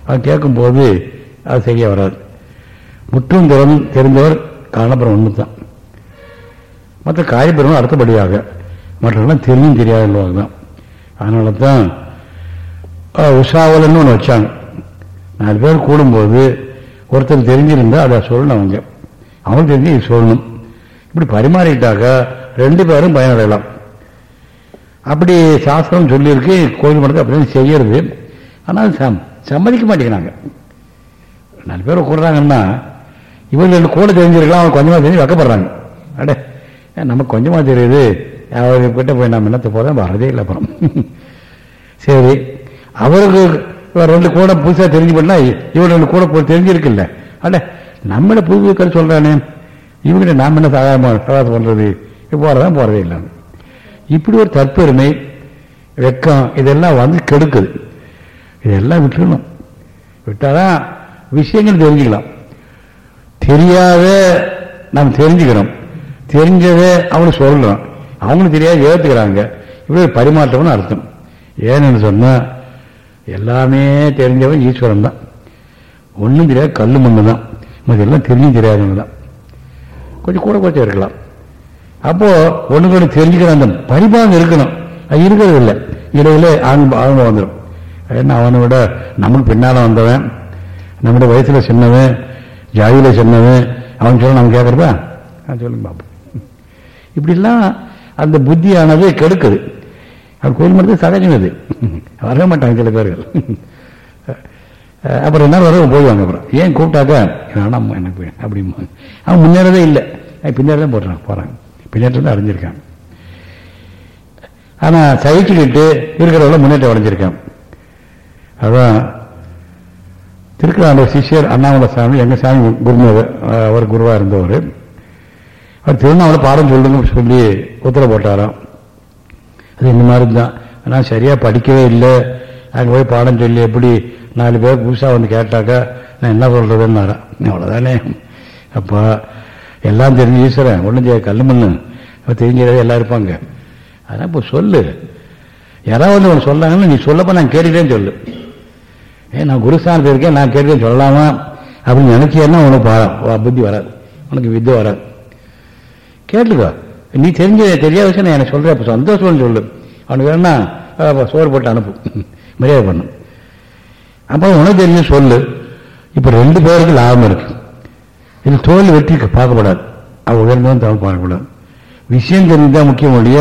அவன் கேட்கும்போது அது சரியா வராது. முற்றும் திறன் தெரிந்தவர் காரணபுரம் ஒன்று தான் மற்ற காரியபுரம் அடுத்தபடியாக. மற்றவர்கள்லாம் தெரியும் தெரியாதவங்க தான். அதனால தான் உஷாவலன்னு ஒன்று வச்சாங்க. நாலு பேர் கூடும்போது ஒருத்தர் தெரிஞ்சிருந்தா அதை சொல்லணும் அவங்க. அவங்க தெரிஞ்சு சொல்லணும். இப்படி பரிமாறிட்டாக்கா ரெண்டு பேரும் பயனடையலாம். அப்படி சாஸ்திரம் சொல்லியிருக்கு கோயில் மடத்து அப்படி செய்யறது. ஆனால் சம் சம்மதிக்க மாட்டேங்கிறாங்க. நாலு பேர் கூடுறாங்கன்னா இவங்க ரெண்டு கூட தெரிஞ்சிருக்கலாம் அவங்க கொஞ்சமாக தெரிஞ்சு வைக்கப்படுறாங்க. அடே நமக்கு கொஞ்சமாக தெரியுது. அவர்கிட்ட போய் நம்ம என்னத்தை போகிறோம் வரதே இல்லை அப்புறம் சரி. அவருக்கு ரெண்டு கூட புதுசாக தெரிஞ்சு பண்ணா இவன் ரெண்டு கூட போய் தெரிஞ்சிருக்குல்ல. அட நம்மளை புது கரு சொல்றானே. இவங்கிட்ட நாம் என்ன சாதாரண சகாசம் பண்ணுறது போறதான் போறதே? இல்லை. இப்படி ஒரு தற்பெருமை வெக்கம் இதெல்லாம் வந்து கெடுக்குது. இதெல்லாம் விட்டுணும் விட்டாதான் விஷயங்கள் தெரிஞ்சுக்கலாம். தெரியாத நாம் தெரிஞ்சுக்கிறோம். தெரிஞ்சதை அவனுக்கு சொல்லணும் அவங்களும் தெரியாத ஏற்றுக்கிறாங்க இப்படி ஒரு பரிமாற்றம்னு அர்த்தம். ஏன்னு சொன்னால் எல்லாமே தெரிஞ்சவன் ஈஸ்வரன் தான். ஒன்றும் தெரியாது கல் மண்ணு தான். மற்ற எல்லாம் தெரிஞ்சும் தெரியாதவங்க தான். கொஞ்சம் கூட கொஞ்சம் இருக்கலாம். அப்போது ஒன்று கூட தெரிஞ்சுக்கிற அந்த பரிபாகம் இருக்கணும். அது இருக்கிறது இல்லை இடையில ஆங்க ஆங்க வந்துடும் ஏன்னா அவனை விட நமக்கு பின்னால் வந்தவன் நம்முடைய வயசில் சின்னவன் ஜாதியில் சின்னவன் அவன் சொல்ல நம்ம கேட்குறதா சொல்லுங்க பாப்போம். இப்படிலாம் அந்த புத்தியானது கெடுக்குது. அது கோயில் மரத்து சகஜம் அது வரவே மாட்டாங்க சில பேர்கள். அப்புறம் என்ன வர போயிடுவாங்க அப்புறம். ஏன் கூப்பிட்டாக்கா வேணாம் எனக்கு அப்படிமா அவன் முன்னேறதே இல்லை. பின்னாடி தான் போடுறான் போகிறாங்க பின்னேற்றம் தான் அடைஞ்சிருக்கான். ஆனால் சகிச்சுக்கிட்டு இருக்கிறவங்கள முன்னேற்றம் அடைஞ்சிருக்கான். அதான் திருக்குறாண்ட சிஷியர் அண்ணாமலை சாமி எங்கள் சாமி குருநாதர் அவர் குருவாக இருந்தவர். அவர் திருவண்ணாமலை பாடம் சொல்லுங்க சொல்லி உத்தரவு போட்டாராம். அது இந்த மாதிரி தான் நான் சரியாக படிக்கவே இல்லை. அங்கே போய் பாடம் சொல்லி எப்படி நாலு பேர் புதுசாக வந்து கேட்டாக்கா நான் என்ன சொல்கிறதுன்னாரன் அவ்வளோதானே அப்போ எல்லாம் தெரிஞ்சு ஈஸ்வரன். ஒன்றும் செய்ய கல் மண்ணு. தெரிஞ்சதே எல்லாம் இருப்பாங்க. அதான் இப்போ சொல்லு. யாராவது வந்து ஒன்று சொல்லாங்கன்னு நீ சொல்லப்போ நான் கேட்டுட்டேன்னு சொல்லு. ஏன் நான் குருஸ்தானத்தில் இருக்கேன் நான் கேட்டுட்டேன் சொல்லலாமா? அப்படின்னு நினைச்சேன்னா உனக்கு புத்தி வராது. உனக்கு வித்தை வராது. கேட்டுக்கோ. நீ தெரிஞ்ச தெரியாத விஷயம் நான் எனக்கு சொல்கிறேன் அப்போ சந்தோஷம்னு சொல்லு. அவனுக்கு வேணா சோறு போட்டு அனுப்பு. மரியாதை பண்ணும் அப்போ உனக்கு தெரிஞ்சு சொல்லு. இப்போ ரெண்டு பேருக்கு லாபம் இருக்கு. இது தோல் வெற்றி பார்க்கப்படாது அவ உயர்ந்தவன் தவிர பார்க்கக்கூடாது. விஷயம் தெரிஞ்சுதான் முக்கியம் ஒழிய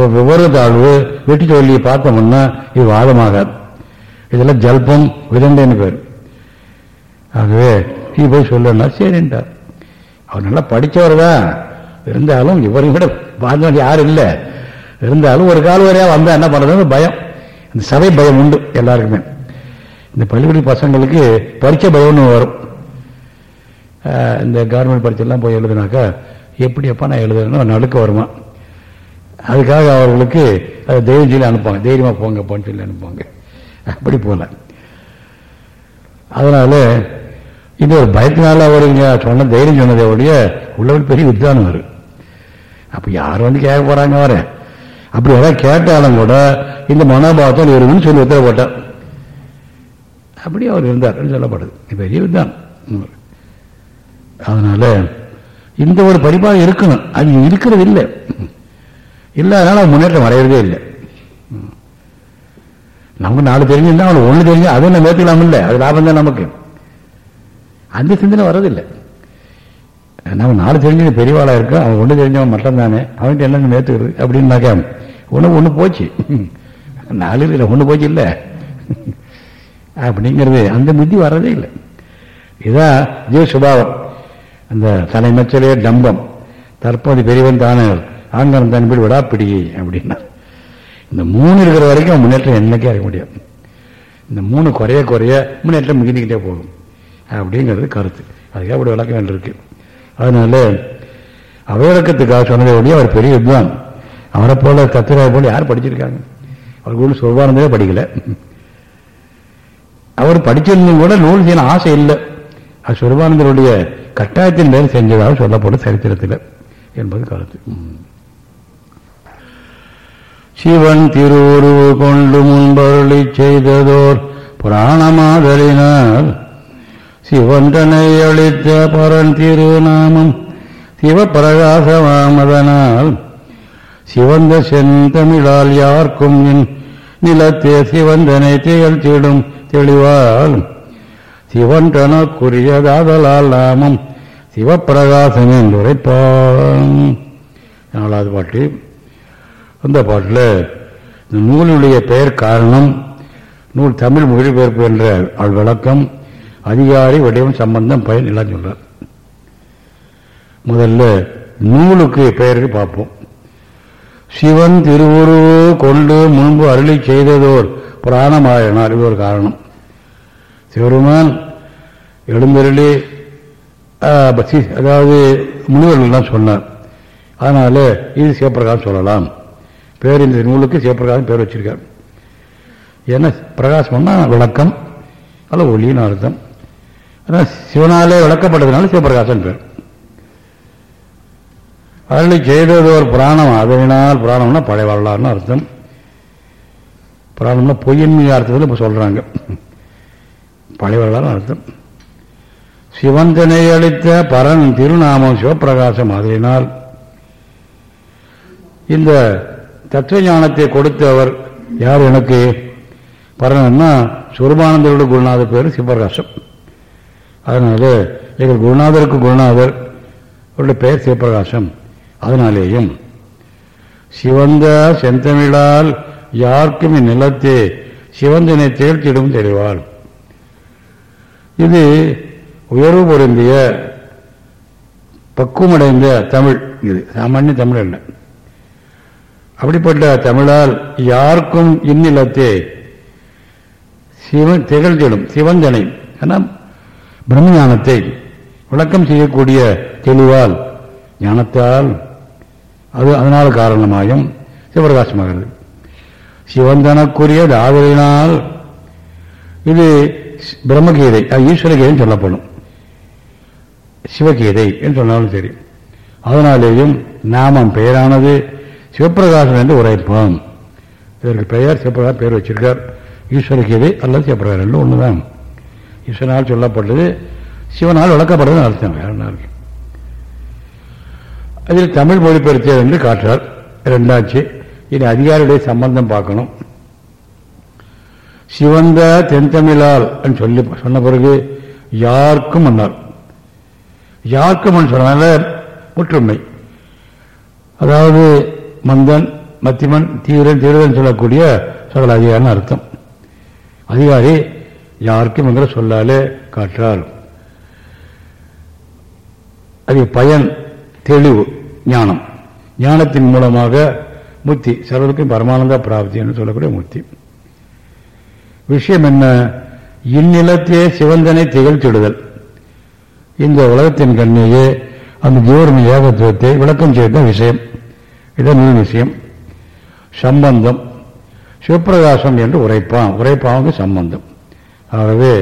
ஒவ்வொரு தாழ்வு வெட்டி தோல்வியை பார்த்தோம்னா இது வாதமாகாது. இதெல்லாம் ஜல்பம் விதண்டேன்னு பேர். ஆகவே நீ போய் சொல்லணும்னா சரின்ட்டார் அவர் நல்லா படித்தவர் தான் இருந்தாலும் இவரும் கூட பார்த்தவங்க யாரும் இல்லை. இருந்தாலும் ஒரு கால வரையா வந்தால் என்ன பண்ணுறதுன்னு பயம். இந்த சபை பயம் உண்டு எல்லாருக்குமே. இந்த பள்ளிக்கூட பசங்களுக்கு பரீட்சை பயம்னு வரும். இந்த கவர்மெண்ட் பரீட்சைலாம் போய் எழுதுனாக்கா எப்படியப்பா நான் எழுதுறேன்னு நடுக்க வருமா. அதுக்காக அவர்களுக்கு அதை தைரியம் சொல்லி அனுப்பாங்க போங்க போங்கப்பான்னு சொல்லி அனுப்புவாங்க. அப்படி போகல அதனால இது ஒரு பயத்தினால அவருங்க சொன்ன தைரியம் சொன்னதை ஒழிய உள்ளவர் பெரிய வித்வானம் வரும் அப்ப யார் வந்து கேட்க போறாங்க வர அப்படி யாராவது கேட்டாலும் கூட இந்த மனோபாவத்தில் இருக்குன்னு சொல்லி உத்தரவு போட்டார். அப்படி அவர் இருந்தார் சொல்லப்படுது. பெரிய வித்தான் அதனால இந்த ஒரு பரிபாகம் இருக்கணும். அது இருக்கிறது இல்லை. இல்லாதனால முன்னேற்றம் அடையிறதே இல்லை. நமக்கு நாலு தெரிஞ்சிருந்தா அவனுக்கு ஒன்று தெரிஞ்சு அதுவும் நம்ம ஏற்றுக்கலாம் இல்லை அது லாபம் தான் நமக்கு. அந்த சிந்தனை வர்றதில்லை. நம்ம நாலு தெரிஞ்சவன் பெரியவாளாக இருக்கோம் அவன் ஒன்று தெரிஞ்சவன் மட்டும் தானே அவன்கிட்ட என்ன ஏற்றுக்கிறது அப்படின்னாக்கா ஒன்று ஒன்று போச்சு. நாலு இல்லை ஒன்று போச்சு இல்லை. அப்படிங்கிறது அந்த புத்தி வர்றதே இல்லை. இதான் ஜீவ சுபாவம். அந்த தலைமச்சலே டம்பம். தற்போது பெரியவன் தானே. ஆங்கரம் தன்படி விடாப்பிடி அப்படின்னா. இந்த மூணு இருக்கிற வரைக்கும் முன்னேற்றம் என்னைக்கே இருக்க முடியும் இந்த மூணு குறைய குறைய முன்னேற்றம் மிகுந்துக்கிட்டே போகும். அப்படிங்கிறது கருத்து. அதுக்காக அப்படி விளக்க வேண்டியிருக்கு அதனால அவையடக்கத்துக்காக சொன்னதை ஒழிய அவர் பெரிய வித்வான். அவரை போல தத்துவரை போல யார் படிச்சிருக்காங்க? அவர் ஒன்றும் சுபானந்தே படிக்கல. அவர் படிச்சிருந்தும் கூட நூல் செய்ய ஆசை இல்லை. அது சுரபானந்தருடைய கட்டாயத்தின் மேல் செஞ்சதாக சொல்லப்படும் சரித்திரத்தில் என்பது கருத்து. சிவன் திருவுருவு கொண்டு முன்பருளி செய்ததோர் புராணமாதலினால் சிவந்தனை அளித்த பரன் திருநாமம் சிவபிரகாசமாமதனால் சிவந்த செந்தமிழால் யார்க்கும் என் நிலத்தே சிவந்தனை திகழ்த்திடும் தெளிவால். சிவன்றனக்குரியதாதலால் நாமம் சிவப்பிரகாசம் என்று உரைப்பான் நாலாவது பாட்டு. அந்த பாட்டில் இந்த நூலினுடைய பெயர் காரணம் நூல் தமிழ் மொழிபெயர்ப்பு என்ற ஆள் விளக்கம் அதிகாரி வடிவம் சம்பந்தம் பயன் எல்லாம் சொல்றார் முதல்ல நூலுக்கு பெயருக்கு பார்ப்போம். சிவன் திருவுரு கொண்டு முன்பு அருளி செய்ததோர் பிராணமாயினார். இது ஒரு காரணம். சிவருமான் எழுந்தருளி அதாவது முனிவர்கள்லாம் சொன்னார். அதனால இது சிவபிரகாசம் சொல்லலாம். பேர் இந்த நூலுக்கு சிவபிரகாசம் பேர் வச்சிருக்கார். ஏன்னா பிரகாசம்னா விளக்கம் அல்ல ஒளின்னு அர்த்தம். சிவனாலே விளக்கப்பட்டதுனால சிவபிரகாசன் பேர். அதில் செய்தது ஒரு புராணம். அதனால் புராணம்னா பழைய வரலாறுன்னு அர்த்தம். புராணம்னா பொய்யின்மை அர்த்தத்தில் இப்போ சொல்கிறாங்க பழைய வரலாறு அர்த்தம். சிவந்தனை அளித்த பரன் திருநாமம் சிவபிரகாசம் அதனால் இந்த தத்துவ ஞானத்தை கொடுத்தவர் யார் எனக்கு? பரன்னா சுரபானந்தருடைய குருநாத பேர் சிவபிரகாசம். அதனால எங்கள் குருநாதருக்கு குருநாதர் அவருடைய பெயர் சிவபிரகாசம். அதனாலேயும் சிவந்த செந்தமிழால் யாருக்கும் இந்நிலத்தே சிவந்தனை தேர்த்திடும் தெளிவாள் இது உயர்வு பொருந்திய பக்குவமடைந்த தமிழ் இது சாமானிய தமிழ் அல்ல. அப்படிப்பட்ட தமிழால் யாருக்கும் இந்நிலத்தே சிவன் திகழ்ந்திடும் சிவந்தனை. ஆனால் பிரம்ம ஞானத்தை விளக்கம் செய்யக்கூடிய தெளிவால் ஞானத்தால் அது அதனால் காரணமாயும் சிவபிரகாசமாகிறது சிவந்தனக்குரிய ஆதலினால் இது பிரம்மகீதை ஈஸ்வரகீதைன்னு சொல்லப்படும். சிவகீதை என்று சொன்னாலும் சரி. அதனாலேயும் நாமம் பெயரானது சிவபிரகாசம் என்று உரைப்போம். இதற்கு பெயர் சிவபிரகாசம் பெயர் வச்சிருக்கார். ஈஸ்வரகீதை அல்லது சிவபிரகாரம் ரெண்டும் ஒண்ணுதான். ஈஸ்வரனால் சொல்லப்பட்டது சிவனால் விளக்கப்படுது அர்த்தம் வேற அதில் தமிழ் மொழிபெயர்த்தது என்று காட்டுறார் ரெண்டாச்சு இனி அதிகாரியுடைய சம்பந்தம் பார்க்கணும். சிவந்த தென்தமிழால் சொல்லி சொன்ன பிறகு யாருக்கும் அன்னார் யாருக்கும் சொன்னால ஒற்றுமை அதாவது மந்தன் மத்திமன் தீவிரன் தீவிரன் சொல்லக்கூடிய சகல அதிகாரம் அர்த்தம். அதிகாரி யாருக்கும் எங்களை சொல்லாலே காற்றார் அது பயன் தெளிவு ஞானம். ஞானத்தின் மூலமாக முத்தி சர்வருக்கும் பரமானந்த பிராப்தி என்று சொல்லக்கூடிய முத்தி விஷயம் என்ன? இந்நிலத்தே சிவந்தனை திகழ்த்திடுதல். இந்த உலகத்தின் கண்ணியே அந்த ஜீவர்ம ஏகத்துவத்தை விளக்கம் செய்த விஷயம். இதன் நூல் விஷயம்? சம்பந்தம் சிவப்பிரகாசம் என்று உரைப்பான். உரைப்பாவுக்கு சம்பந்தம். ஆகவே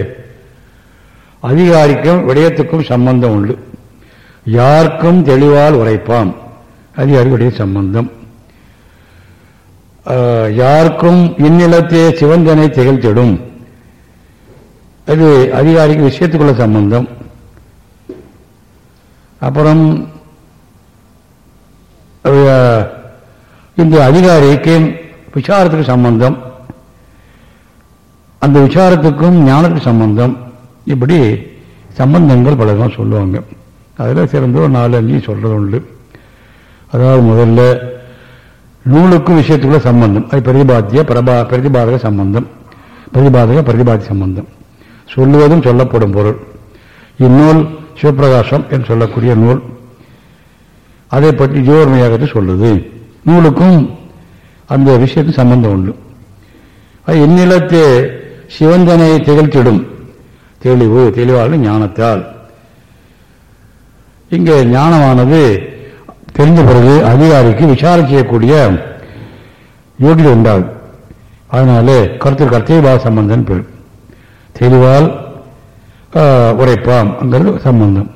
அதிகாரிக்கும் விடயத்துக்கும் சம்பந்தம் உண்டு. யாருக்கும் தெளிவால் உரைப்பான் அதிகாரிகளுடைய சம்பந்தம். யாருக்கும் இந்நிலத்தே சிவந்தனை திகழ்த்திடும். அது அதிகாரிக்கு விஷயத்துக்குள்ள சம்பந்தம். அப்புறம் இந்த அதிகாரிக்கு விசாரத்துக்கு சம்பந்தம். அந்த விசாரத்துக்கும் ஞானத்துக்கு சம்பந்தம். இப்படி சம்பந்தங்கள் பலதான் சொல்லுவாங்க. அதில் சிறந்த ஒரு நாலு அஞ்சு சொல்கிறது உண்டு. அதாவது முதல்ல நூலுக்கும் விஷயத்துக்குள்ள சம்பந்தம். அது பிரதிபாத்திய பிரபா பிரதிபாதக சம்பந்தம். பிரதிபாதக பிரதிபாதி சம்பந்தம். சொல்லுவதும் சொல்லப்படும் பொருள். இந்நூல் சிவபிரகாசம் என்று சொல்லக்கூடிய நூல். அதை பற்றி ஜோர்மையாக சொல்லுது. நூலுக்கும் அந்த விஷயத்துக்கு சம்பந்தம் உண்டு. அது இந்நிலத்தே சிவந்தனை திகழ்த்திடும். தெளிவு தெளிவாக ஞானத்தால். இங்கே ஞானமானது தெரிந்த பிறகு அதிகாரிக்கு விசாரம் செய்யக்கூடிய யோகிதை உண்டாகும். அதனால கருத்து வா சம்பந்தம்னு பேர். தெளிவால் உரைப்பாம் அங்கிறது சம்பந்தம்.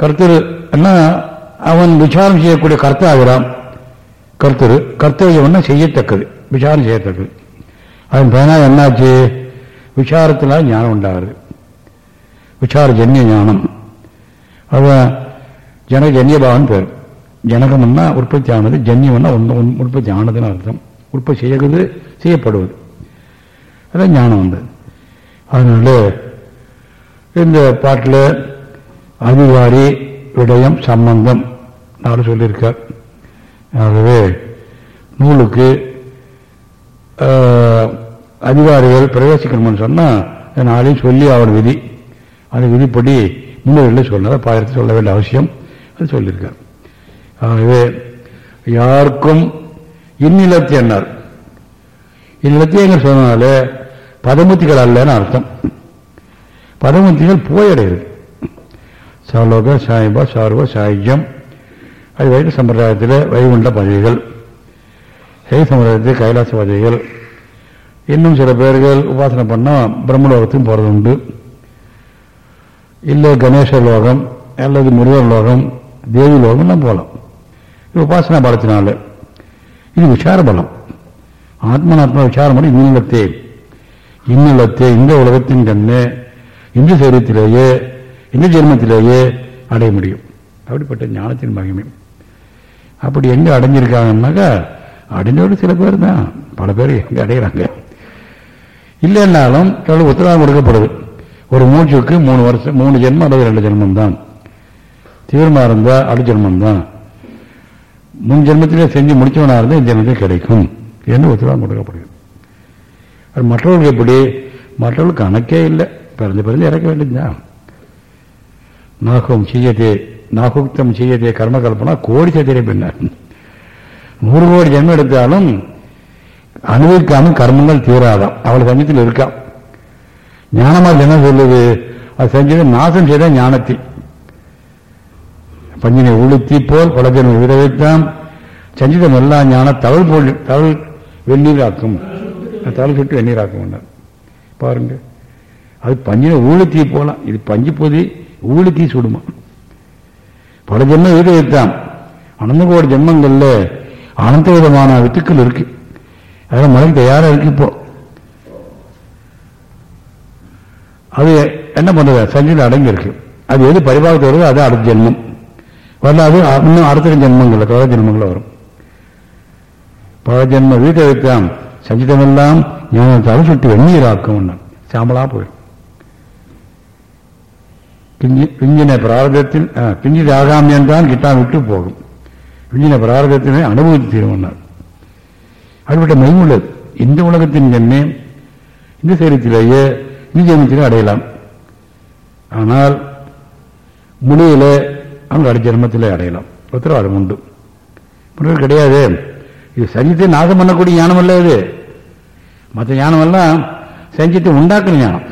கருத்து என்ன அவன் விசாரம் செய்யக்கூடிய கர்த்தா ஆகிறான் கர்த்தரு கர்த்தவியம் செய்யத்தக்கது விசாரம் செய்யத்தக்கது. அதன் பயனாக என்னாச்சு? விசாரத்தில் ஞானம் உண்டாகுது. விசார ஜன்ய ஞானம் அவன் ஜனக ஜன்யபாவன் பேர். ஜனகம்னா உற்பத்தி ஆனது ஜன்யம்னா உற்பத்தி ஆனதுன்னு அர்த்தம். உற்பத்தி செய்யறது செய்யப்படுவது. அதான் ஞானம் வந்தது அதனால இந்த பாட்டில் அதிகாரி விடயம் சம்பந்தம் நாலு சொல்லியிருக்கார். ஆகவே நூலுக்கு அதிகாரிகள் பிரவேசிக்கணும்னு சொன்னால் நாளையும் சொல்லி அவன் விதி அந்த விதிப்படி முன்னோர்கள் சொன்னதை பாயிரத்தை சொல்ல வேண்டிய அவசியம் அது சொல்லியிருக்கார். ஆகவே யாருக்கும் இந்நிலத்தை என்னார் இந்நிலத்தை எங்க சொன்னால பதமுத்திகள் அல்லன்னு அர்த்தம். பதமுத்திகள் போயடையுது. சாலோக சாயம்பா சார்வ சாயுஜம் அது வைத்த சம்பிரதாயத்தில் வைகுண்ட பதவிகள் சைவ சம்பிரதாயத்தில் கைலாச பதவிகள் இன்னும் சில பேர்கள் உபாசனை பண்ணால் பிரம்மலோகத்தையும் போகிறது உண்டு இல்லை கணேச லோகம் அல்லது முருகர் லோகம் தேவி லோகம்லாம் போகலாம் இது உபாசனா பலத்தினால. இது விசார பலம். ஆத்மனாத்மா விசாரம் பண்ணி இன்னிலத்தே இன்னிலத்தே இந்த உலகத்தின் கண்ணே இந்த சரீரத்திலேயே இந்த ஜென்மத்திலேயே அடைய முடியும். அப்படிப்பட்ட ஞானத்தின் மகிமை. அப்படி எங்கே அடைஞ்சிருக்காங்கன்னாக்கா அடைஞ்சோடு சில பேர் தான். பல பேர் எங்கே அடைகிறாங்க? இல்லைன்னாலும் எவ்வளவு உத்தரவாதம் கொடுக்கப்படுது. ஒரு மூச்சுக்கு மூணு வருஷம் மூணு ஜென்மம் அல்லது ரெண்டு ஜென்மம் தான் தீவிரமா இருந்தால் அடு ஜென்மம் தான் முன் ஜென்மத்திலே செஞ்சு முடிச்சவனா இருந்தால் இந்த ஜென்மத்தில் கிடைக்கும் என்று உத்தரவாதம் கொடுக்கப்படுகிறது. அது மற்றவர்களுக்கு எப்படி? மற்றவர்களுக்கு கணக்கே இல்லை. பிறந்து பிறந்து இறக்க வேண்டியதுதான். நாகம் செய்யதே நாகுக்தம் செய்யதே கர்ம கல்பனா கோடி சத்திரை பின்னர் நூறு கோடி ஜென்மம் எடுத்தாலும் அனுபவிக்காம கர்மங்கள் தீராதான் அவள் சமயத்தில் இருக்கா. ஞானமாக என்ன சொல்லுது. அது செஞ்சது நாசம் செய்த ஞானத்தை. பஞ்சினை உளுத்தி போல் பலஜனை விதவைத்தான். சஞ்சிதம் எல்லா ஞான தவள் போல் தவள் வெந்நீராக்கும். தவள் சுட்டு வெந்நீராக்கும் பாருங்க. அது பஞ்சினை ஊழுத்தி போலாம் இது பஞ்சு பொதி ஊழுத்தி சுடுமா? பல ஜென்மம் விதவைத்தான். அனந்த கோடி ஜென்மங்கள்ல அனந்த விதமான வித்துக்கள் இருக்கு. அதெல்லாம் மழை தயாராக இருக்கு இப்போ. அது என்ன பண்ணுறது சஞ்சில் அடங்கி இருக்கு அது எது பரிபாகத்து வருதோ அது அடுத்த ஜென்மம். வரல அது இன்னும் அடுத்த ஜென்மங்கள் தொடர் ஜென்மங்கள் வரும். பல ஜென்ம வீட்டை வைத்தான் சஞ்சிதமெல்லாம் தலை சுட்டு வெந்நீராக்கும் சாம்பலா போயிடும் பிஞ்சின பிராரதத்தில் பிஞ்சி ஆகாமியன் தான் கிட்டா விட்டு போகும். பிஞ்சின பிராரதத்தினை அனுபவித்து தீர்மானார் அப்படிப்பட்ட மைமுள்ளது இந்த உலகத்தின் ஜென்மே இந்த சரீரத்திலேயே இந்த ஜென்மத்திலே அடையலாம். ஆனால் முடியல அவங்க அடுத்த ஜென்மத்திலே அடையலாம். உத்தரவாதம் உண்டு. முனிவர் கிடையாது. இது சஞ்சத்தை நாசம் பண்ணக்கூடிய ஞானம் அல்ல இது. மற்ற ஞானமெல்லாம் செஞ்சிட்டு உண்டாக்குற ஞானம்.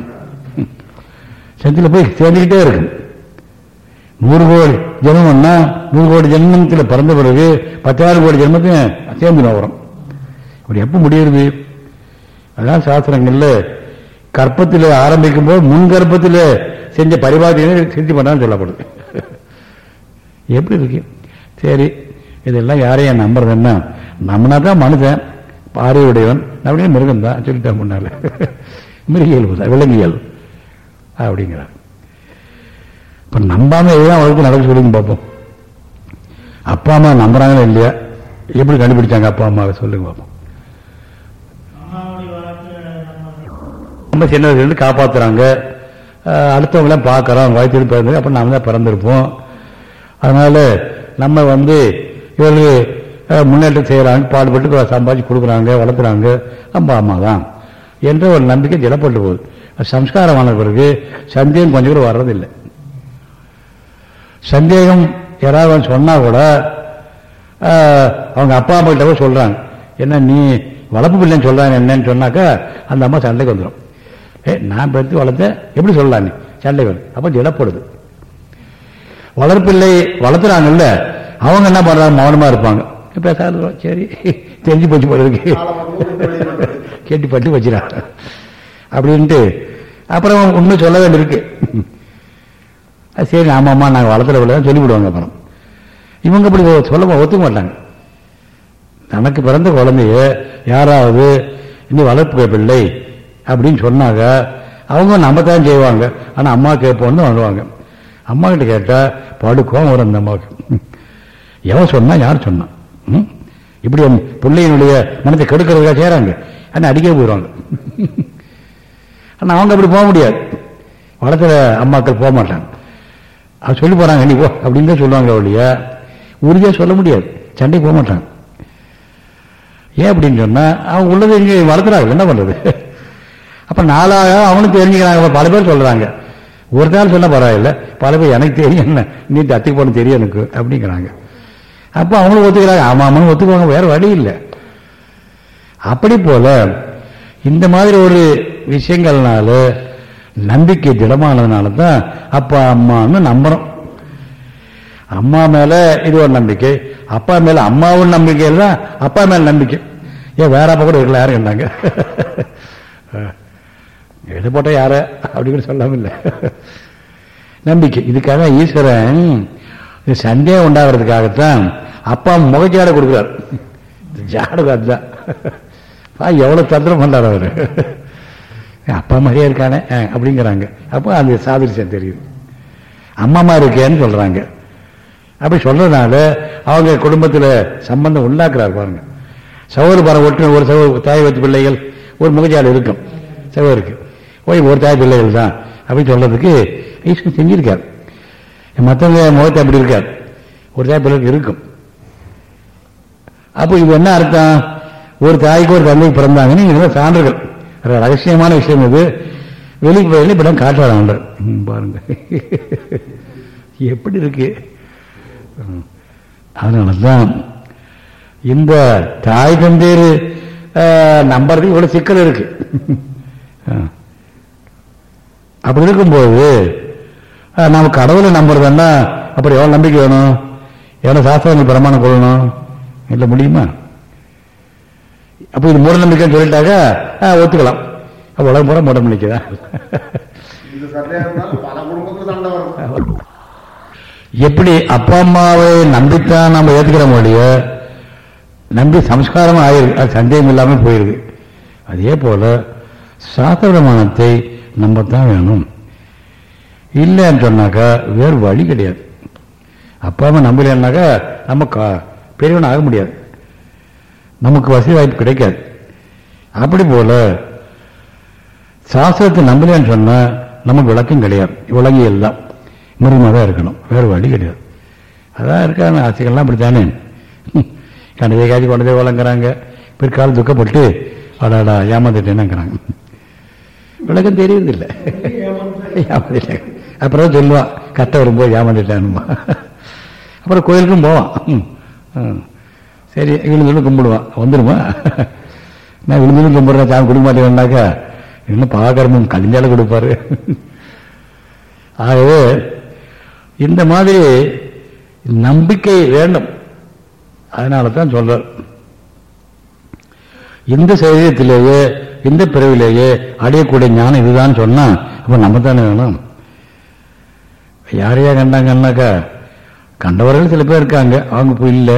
செஞ்சில் போய் சேர்ந்துக்கிட்டே இருக்கு. நூறு கோடி ஜென்மம்னா நூறு கோடி ஜென்மத்தில் பிறந்த பிறகு பத்தாயிரம் கோடி ஜென்மத்தையும் சேர்ந்து வரும் அப்படி எப்போ முடியறது? அதான் சாஸ்திரங்கள்ல கற்பத்தில் ஆரம்பிக்கும் போது முன் கற்பத்தில் செஞ்ச பரிபாதியை சித்தி பண்ணான்னு சொல்லப்படுது எப்படி இருக்கு? சரி இதெல்லாம் யாரையும் நம்புறதுன்னா நம்மனா தான் மனுஷன் பாறையுடையவன் அப்படியே மிருகம் தான் சொல்லிட்டேன் முன்னால. மிருகியல் விலங்கியல் அப்படிங்கிறார். இப்போ நம்பாம எதுதான் அவளுக்கு நடக்க சொல்லுங்க பார்ப்போம் அப்பா அம்மா நம்புறாங்களா இல்லையா? எப்படி கண்டுபிடிச்சாங்க அப்பா அம்மாவை சொல்லுங்க பார்ப்போம் ரொம்ப சின்ன காப்பாற்றுறாங்க அடுத்தவங்களாம் பார்க்குறோம் வயிற்று பிறந்து அப்போ நாம் தான் பிறந்திருப்போம். அதனால் நம்ம வந்து இவர்கள் முன்னேற்றம் செய்கிறாங்க பாடுபட்டு சம்பாதிச்சு கொடுக்குறாங்க வளர்க்குறாங்க. நம்ம அம்மா தான். என்ற ஒரு நம்பிக்கை திடப்பட்டு போகுது. சம்ஸ்காரமான பிறகு சந்தேகம் கொஞ்சம் கூட வர்றதில்லை. சந்தேகம் யாராவது சொன்னால் கூட அவங்க அப்பா அம்மா கிட்ட சொல்கிறாங்க என்ன நீ வளர்ப்பு பிள்ளைன்னு சொல்கிறாங்க என்னன்னு சொன்னாக்கா அந்த அம்மா சண்டைக்கு வந்துடும் ஏ நான் பெற்று வளர்த்த எப்படி சொல்லலாம் சண்டை வரும் அப்ப திடப்படுது. வளர்ப்பிள்ளை வளர்த்துறாங்கல்ல அவங்க என்ன பண்றாங்க? மௌனமா இருப்பாங்க. பேசாத சரி. தெரிஞ்சு போச்சு போல இருக்கு. கேட்டு பட்டு வச்சிடாங்க அப்படின்ட்டு அப்புறம் உண்மை சொல்ல வேண்டியிருக்கு. சரி ஆமாம்மா நாங்கள் வளர்த்துல விட சொல்லிவிடுவாங்க அப்புறம். இவங்க அப்படி சொல்ல ஒத்துக்க மாட்டாங்க. தனக்கு பிறந்த குழந்தைய யாராவது இன்னும் வளர்ப்பு பிள்ளை அப்படின்னு சொன்னாங்க. அவங்க நம்ம தான் செய்வாங்க. ஆனால் அம்மா கேட்போம்னு வருவாங்க. அம்மா கிட்ட கேட்டால் படுக்கோம் வரும் அந்த அம்மாவுக்கு. எவன் சொன்னால் யார் சொன்னான் இப்படி பிள்ளையினுடைய மனத்தை கெடுக்கிறதுக்காக செய்கிறாங்க ஆனால் அடிக்க போயிடுவாங்க ஆனால் அவங்க அப்படி போக முடியாது. வளர்த்துற அம்மாக்கள் போக மாட்டாங்க. அது சொல்லி போகிறாங்க நீ போ அப்படின்னு தான் சொல்லுவாங்க அவளையா உறுதியாக சொல்ல முடியாது. சண்டைக்கு போக மாட்டாங்க. ஏன் அப்படின்னு சொன்னால் அவங்க உள்ளது இங்கே வளர்த்துறாங்க. என்ன பண்ணுறது அப்ப நாளாக அவனுக்கு தெரிஞ்சுக்கிறாங்க பல பேர் சொல்றாங்க. ஒரு நாள் சொன்னால் பரவாயில்ல. பல பேர் எனக்கு தெரியும் என்ன? நீ தத்துக்கு போன தெரியும் எனக்கு அப்படிங்கிறாங்க. அப்போ அவங்களும் ஒத்துக்கிறாங்க. ஆமாம் ஆமான்னு ஒத்துக்குவாங்க. வேற வழி இல்லை. அப்படி போல இந்த மாதிரி ஒரு விஷயங்கள்னால நம்பிக்கை திடமானதுனால தான் அப்பா அம்மான்னு நம்புறோம். அம்மா மேலே இது ஒரு நம்பிக்கை. அப்பா மேலே அம்மாவும் நம்பிக்கை தான் அப்பா மேலே நம்பிக்கை. ஏன் வேற அப்பா கூட இருக்கலாம் யாரும் இருந்தாங்க எழுத போட்ட யார? அப்படின்னு சொல்லாம இல்லை. நம்பிக்கை. இதுக்காக ஈஸ்வரன் சந்தேகம் உண்டாகிறதுக்காகத்தான் அப்பா முகச்சாடை கொடுக்குறார். ஜாடகம் அதுதான். எவ்வளவு தந்திரம் பண்ணார் அவரு. அப்பா மாதிரியே இருக்கானே அப்படிங்கிறாங்க. அப்போ அந்த சாதிரிசம் தெரியுது. அம்மா மாதிரி இருக்கேன்னு சொல்றாங்க. அப்படி சொல்றதுனால அவங்க குடும்பத்தில் சம்பந்தம் உண்டாக்குறாரு பாருங்க. சகோதர பரம் ஒட்டு ஒரு சகோதர தாய் வச்சு பிள்ளைகள் ஒரு முகஜால் இருக்கும். சகோதருக்கு ஓய் ஒரு தாய் பிள்ளைகள் தான் அப்படின்னு சொல்றதுக்கு ஈஸ்வரன் செஞ்சிருக்கார். மற்றவங்க முகத்தை அப்படி இருக்கார் ஒரு தாய் பிள்ளைக்கு இருக்கும். அப்போ இது என்ன அர்த்தம்? ஒரு தாய்க்கு ஒரு தந்தைக்கு பிறந்தாங்கன்னு இதெல்லாம் சான்றுகள். ரகசியமான விஷயம் இது. வெளிக்கு போய் இப்படிதான் காட்டுறாரு பாருங்க. எப்படி இருக்கு? அதனால அதனாலதான் இந்த தாய் தந்தையர் நம்புறதுக்கு இவ்வளவு சிக்கல் இருக்கு. ஆ. அப்படி இருக்கும்போது ஆ, நாம கடவுளை நம்புறதுன்னா அப்படி எவ்வளவு நம்பிக்கை வேணும்? எவ்வளவு சாஸ்திரங்கள் பிரமாணம் கொள்ளணும்? இல்லை முடியுமா? அப்போ இது மூட நம்பிக்கைன்னு சொல்லிட்டாக்கா ஒத்துக்கலாம். அப்போ உலகம் பூரா மூட நம்பிக்கை தான். இது சட்டையா இருந்தாலும் பல குடும்பத்துல சண்டை வரும். எப்படி அப்பா அம்மாவை நம்பித்தான் நம்ம ஏத்துக்கிறோம் ஒழிய நம்பி சம்ஸ்காரம் ஆயிருக்கு. அது சந்தேகம் இல்லாமல் போயிருக்கு. அதே போல சாஸ்திர பிரமாணத்தை நம்பத்தான் வேணும். இல்லைன்னு சொன்னாக்கா வேறு வழி கிடையாது. அப்பா அம்மா நம்பலைன்னாக்கா நம்ம கா- பெரியவன் ஆக முடியாது. நமக்கு வசதி வாய்ப்பு கிடைக்காது. அப்படி போல சாஸ்திரத்தை நம்பலைன்னு சொன்னா நமக்கு விளக்கம் கிடையாது. விளங்கியல் தான் மிருகமாக தான் இருக்கணும். வேறு வழி கிடையாது. அதான் இருக்கான ஆசைகள்லாம் அப்படித்தானே? கண்டதை காட்சி கொண்டதே வழங்குறாங்க பிற்காலம் துக்கப்பட்டு அடாடா ஏமாந்துட்டேன்னுங்கிறாங்க. விளக்கம் தெரியுதில்லை. அப்புறம் சொல்லுவான் கத்த வரும்போது ஏமாந்துட்டானுமா அப்புறம் கோயிலுக்கும் போவான் சரி விழுந்துன்னு கும்பிடுவான் வந்துடுமா நான் விழுந்துன்னு கும்பிடுறேன் சாமி கொடுக்க மாட்டேன்னாக்கா இன்னும் பாகரமும் கழிஞ்சாலும் கொடுப்பாரு. ஆகவே இந்த மாதிரி நம்பிக்கை வேண்டும் அதனால தான் சொல்றார் இந்த சரீரத்திலேயே இந்த பிறவிலேயே அடையக்கூடிய ஞானம் இதுதான் சொன்னா அப்ப நம்ம தானே வேணும்? யாரையா கண்டாங்கன்னாக்கா கண்டவர்கள் சில பேர் இருக்காங்க அவங்க போய் இல்லை.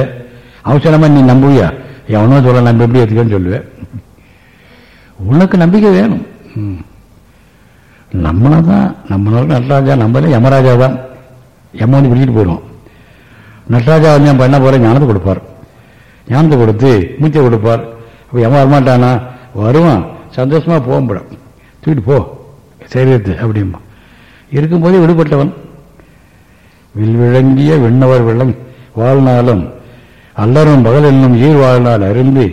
அவசரமா நீ நம்புவியா? எவனோ சொல்ல நம்ப எப்படி எடுத்துக்கன்னு சொல்லுவேன். உனக்கு நம்பிக்கை வேணும். நம்மளை தான் நம்மளால நடராஜா நம்மளே யமராஜா தான். யம வந்து பிடிச்சிட்டு போயிடும். நடராஜா வந்து நம்ம என்ன ஞானத்தை கொடுப்பார். ஞானத்தை கொடுத்து மூச்சை கொடுப்பார். அப்போ யம வரமாட்டானா? வருவான். சந்தோஷமா போகும்படும் தூக்கிட்டு போ. சரீரத்தை அப்படிம்பா. இருக்கும்போதே விடுபட்டவன். வில் விளங்கிய விண்ணவர் வெள்ளம் வாழ்நாளும் அல்லரும் பகல் என்னும் ஈர் வாழ்நாள் அறிந்து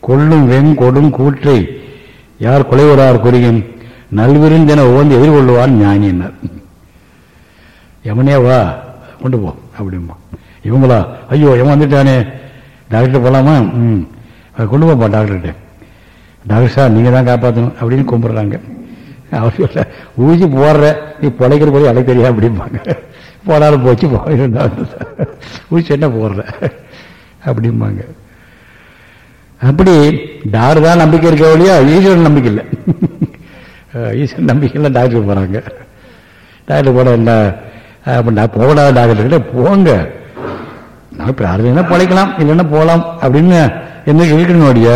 கொள்ளும் வெங்கொடும் கூற்றை யார் கொலைவரார் குறியும் நல்விருந்தென ஓந்து எதிர்கொள்ளுவான் ஞானியினர். எமனே வா கொண்டு போ அப்படிம்பா. இவங்களா ஐயோ எவன் வந்துட்டானே? டாக்டர் போகலாமா ம். கொண்டு போப்பா டாக்டர்கிட்ட. டாக்டர் சார் நீங்க தான் காப்பாற்றணும் அப்படின்னு கும்பிடுறாங்க. அவர் சொல்ல ஊசி போடுற நீ பிழைக்கிற போய் அலை தெரியா அப்படிம்பாங்க. போனாலும் போச்சு போயிருந்தா ஊசி என்ன போடுற? அப்படிம்பாங்க. அப்படி டாக்டர் தான் நம்பிக்கை இருக்க வழியா ஈஸ்வரன் நம்பிக்கை இல்லை. ஈஸ்வரன் நம்பிக்கை இல்லை டாக்டர் போறாங்க. டாக்டர் போட என்ன? அப்ப நான் டாக்டர் கிட்ட போங்க. நான் பிரார்த்தனை பிழைக்கலாம் இல்லைன்னா போகலாம் அப்படின்னு என்ன இருக்கணும் ஒழிய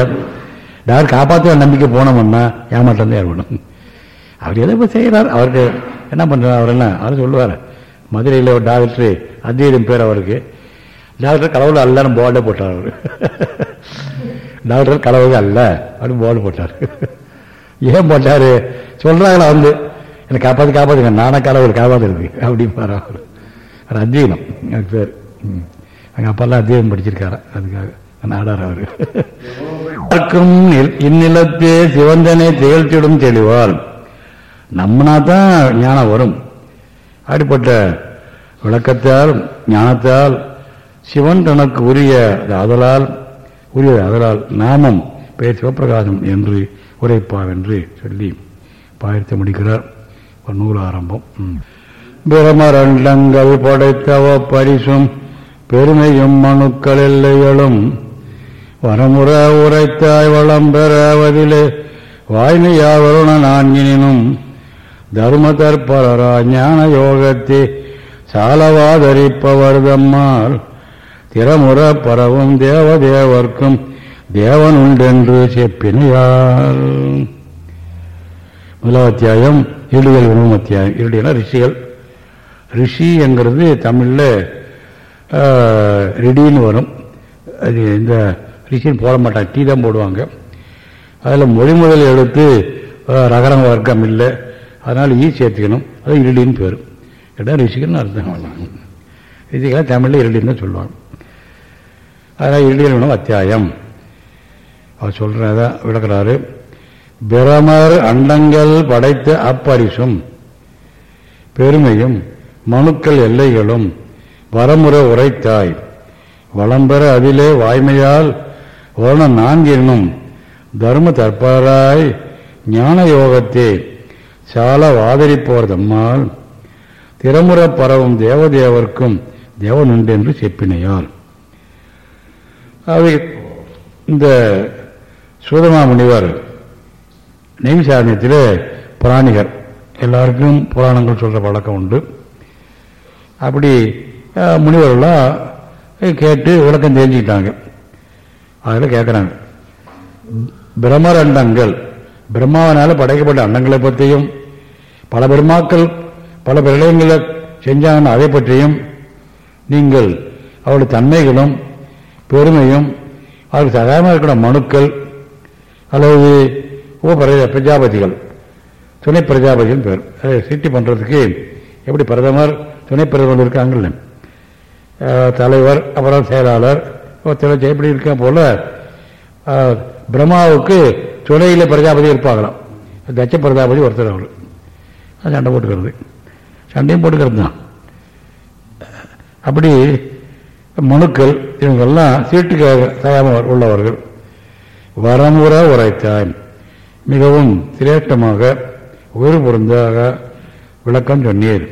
டாக்டர் காப்பாற்ற நம்பிக்கை போனோம்னா ஏமாற்றம் தான் ஏற்படும். அவர் எதை போய் செய்கிறார். அவருக்கு என்ன பண்ணுறார் அவர் என்ன? அவர் சொல்லுவார். மதுரையில் ஒரு டாக்டர் அத்வைதம் பேர் அவருக்கு. டாக்டர் கடவுள் அல்லன்னு போர்டே போட்டார் அவர். டாக்டர் கடவுள் அல்ல அப்படின்னு போர்டு போட்டார். ஏன் போட்டாரு? சொல்கிறாங்களா வந்து என்னை காப்பாற்றி காப்பாற்றுங்க நானே கடவுள் காப்பாற்றுறது அப்படின்னு அவர். அவர் அத்வீனம் எனக்கு பேர். ம். அப்பாலாம் அப்பெல்லாம் அத்வீனம் படிச்சிருக்காரு? அதுக்காக. நாடார் அவரு பார்க்கும் இந்நிலத்தே சிவந்தனை திகழ்த்திடும் தெளிவால் நம்மனா தான் ஞானம் வரும். அப்படிப்பட்ட விளக்கத்தால் ஞானத்தால் சிவன் தனக்கு உரிய அதலால் உரிய அதலால் நாமம் பெயர் சிவப்பிரகாசம் என்று உரைப்பார் என்று சொல்லி பாயத்தை முடிக்கிறார். நூல் ஆரம்பம். ம். பிரமரண்டங்கள் படைத்தவ பரிசும் பெருமையும் மனுக்கள் எல்லைகளும் வரமுற உரைத்தாய் வளம் பெறவதிலே வாய்மையா வருண நான்கினும் தர்ம தற்பரரா ஞான யோகத்தை சாலவாதரிப்பவர் தம்மால் திறமுற பரவும் தேவதேவர்க்கும் தேவன் உண்டென்று செப்பினையார் முதலாத்தியாயம் அத்தியாயம் இருடிகள் வினவும் அத்தியாயம் இருடினா ரிஷிகள். ரிஷி என்கிறது தமிழில் ரிடின்னு வரும். அது இந்த ரிஷின்னு போட மாட்டாங்க டீ தான் போடுவாங்க. அதில் மொழி முதல் எடுத்து ரகரம் வர்க்கம் இல்லை. அதனால் ஈ சேர்த்துக்கணும். அது இருளின்னு பேர். கேட்டால் ரிஷிகள்னு அர்த்தம் பண்ணலாம் ரிஷிகளை தமிழில் இருளின்னு தான் சொல்லுவாங்க. அதனால் இருளியல் அத்தியாயம். அவர் சொல்றத விளக்குறாரு. பிரமர் அண்டங்கள் படைத்த அப்பரிசும் பெருமையும் மனுக்கள் எல்லைகளும் வரமுறை உரைத்தாய். வளம்பெற அதிலே வாய்மையால் வருண நான்கினும் தர்ம தற்பராய் ஞான யோகத்தை சால வாதரிப்போர் தம்மால் திறமுற பரவும் தேவதேவர்க்கும் தேவன் உண்டு என்று செப்பினையால் அவை இந்த சூதமா முனிவர் நெய்சாரண்யத்திலே புராணிகர். எல்லாருக்கும் புராணங்கள் சொல்ற பழக்கம் உண்டு. அப்படி முனிவர்களாக கேட்டு விளக்கம் தெரிஞ்சுக்கிட்டாங்க. அதில் கேட்குறாங்க பிரம்மரண்டங்கள். அண்டங்கள் படைக்கப்பட்ட அண்டங்களை பற்றியும் பல பிரம்மாக்கள் பல பிரளயங்களை செஞ்சாங்கன்னு அதை பற்றியும் நீங்கள் அவருடைய தன்மைகளும் பெருமையும் அவருக்கு சகாயமாக இருக்கிற மனுக்கள் அல்லது உப பிரஜாபதிகள். துணை பிரஜாபதிகள் பேர். அதை சிட்டி பண்ணுறதுக்கு எப்படி பிரதமர் துணை பிரதமர் இருக்காங்கல்ல. தலைவர் அப்புறம் செயலாளர் ஒருத்தர் எப்படி இருக்க போல பிரம்மாவுக்கு துணையில் பிரஜாபதி இருப்பாங்களாம். தச்ச பிரஜாபதி ஒருத்தர் அவர். சண்டை போட்டுக்கிறது. சண்டையும் போட்டுக்கிறது தான். அப்படி மனுக்கள் இவங்கெல்லாம் சீட்டுக்காக தயாம உள்ளவர்கள். வரமுற உரைத்தான் மிகவும் சிரேஷ்டமாக ஒரு பொருந்தாக விளக்கம் சொன்னீர்.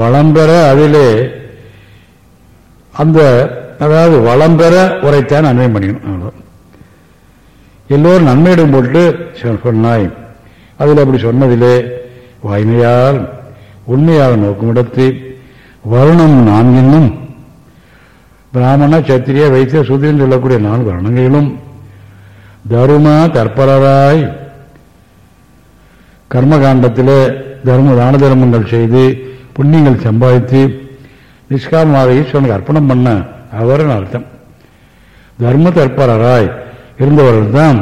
வளம்பெற அதிலே அந்த அதாவது வளம் பெற உரைத்தான் நன்மை பண்ணிக்கணும். அவ்வளோ எல்லோரும் நன்மையிடம் போட்டு சொன்னாய் அதில் அப்படி சொன்னதிலே வாய்மையால் உண்மையாக நோக்குமிடத்து வருணம் நான்கினும் பிராமண சத்திரிய வைத்திய சூத்திரன் சொல்லக்கூடிய நான்கு வருணங்களிலும் தரும தற்பரராய் கர்மகாண்டத்தில் தர்ம தான தர்மங்கள் செய்து புண்ணியங்கள் சம்பாதித்து நிஷ்காமாவை ஈஸ்வரனுக்கு அர்ப்பணம் பண்ண அவர்னு அர்த்தம். தர்ம தற்பரராய் இருந்தவர்கள் தான்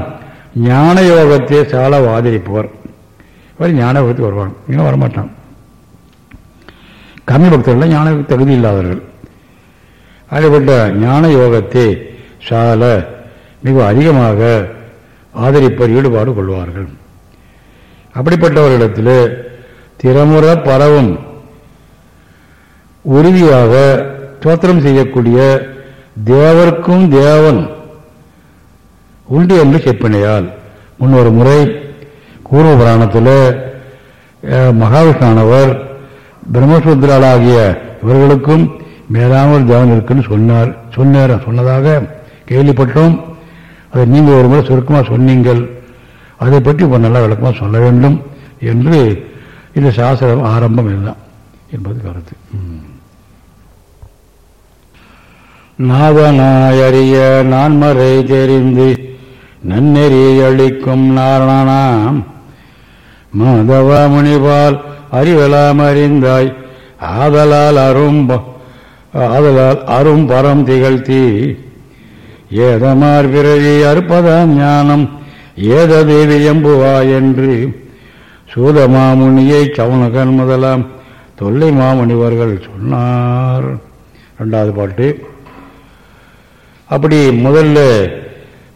ஞான யோகத்தை சால வாதிப்பவர் இவர் ஞான யோகத்துக்கு வருவாங்க இங்கே வரமாட்டான். கம்மி பக்தர்கள் ஞான தகுதி இல்லாதவர்கள். அப்படிப்பட்ட ஞான யோகத்தை சால மிக அதிகமாக ஆதரிப்பர் ஈடுபாடு கொள்வார்கள். அப்படிப்பட்டவர்களிடத்தில் திறமுற பரவும் உறுதியாக தோத்திரம் செய்யக்கூடிய தேவர்க்கும் தேவன் உண்டு என்று செப்பினையால் முன்னொரு முறை கூர்வ புராணத்தில் மகாவிஷ்ணானவர் பிரம்மசூத்திராளாகிய இவர்களுக்கும் மேலாமல் தேவன் இருக்குன்னு சொன்னார். சொன்னார் சொன்னதாக கேள்விப்பட்டோம். அதை நீங்கள் ஒரு முறை சுருக்கமாக சொன்னீங்கள். அதை பற்றி இப்போ நல்லா விளக்கமாக சொல்ல வேண்டும் என்று இந்த சாஸ்திரம் ஆரம்பம் இதுதான் என்பது கருத்து. நாதனாயறிய நான்மறை தெரிந்து நன்னெறி அளிக்கும் நாரணனாம். மாதவ முனிபால் அறிவலாம் அறிந்தாய் ஆதலால் அரும் ஆதலால் அரும் பரம் திகழ்த்தி. ஏதமார் பிறவி அற்பதாம் ஞானம் ஏதது எம்புவா என்று. சூதமாமுனியை சவுனகன் முதலாம் தொல்லை மாமுனிவர்கள் சொன்னார். ரெண்டாவது பாட்டு. அப்படி முதல்ல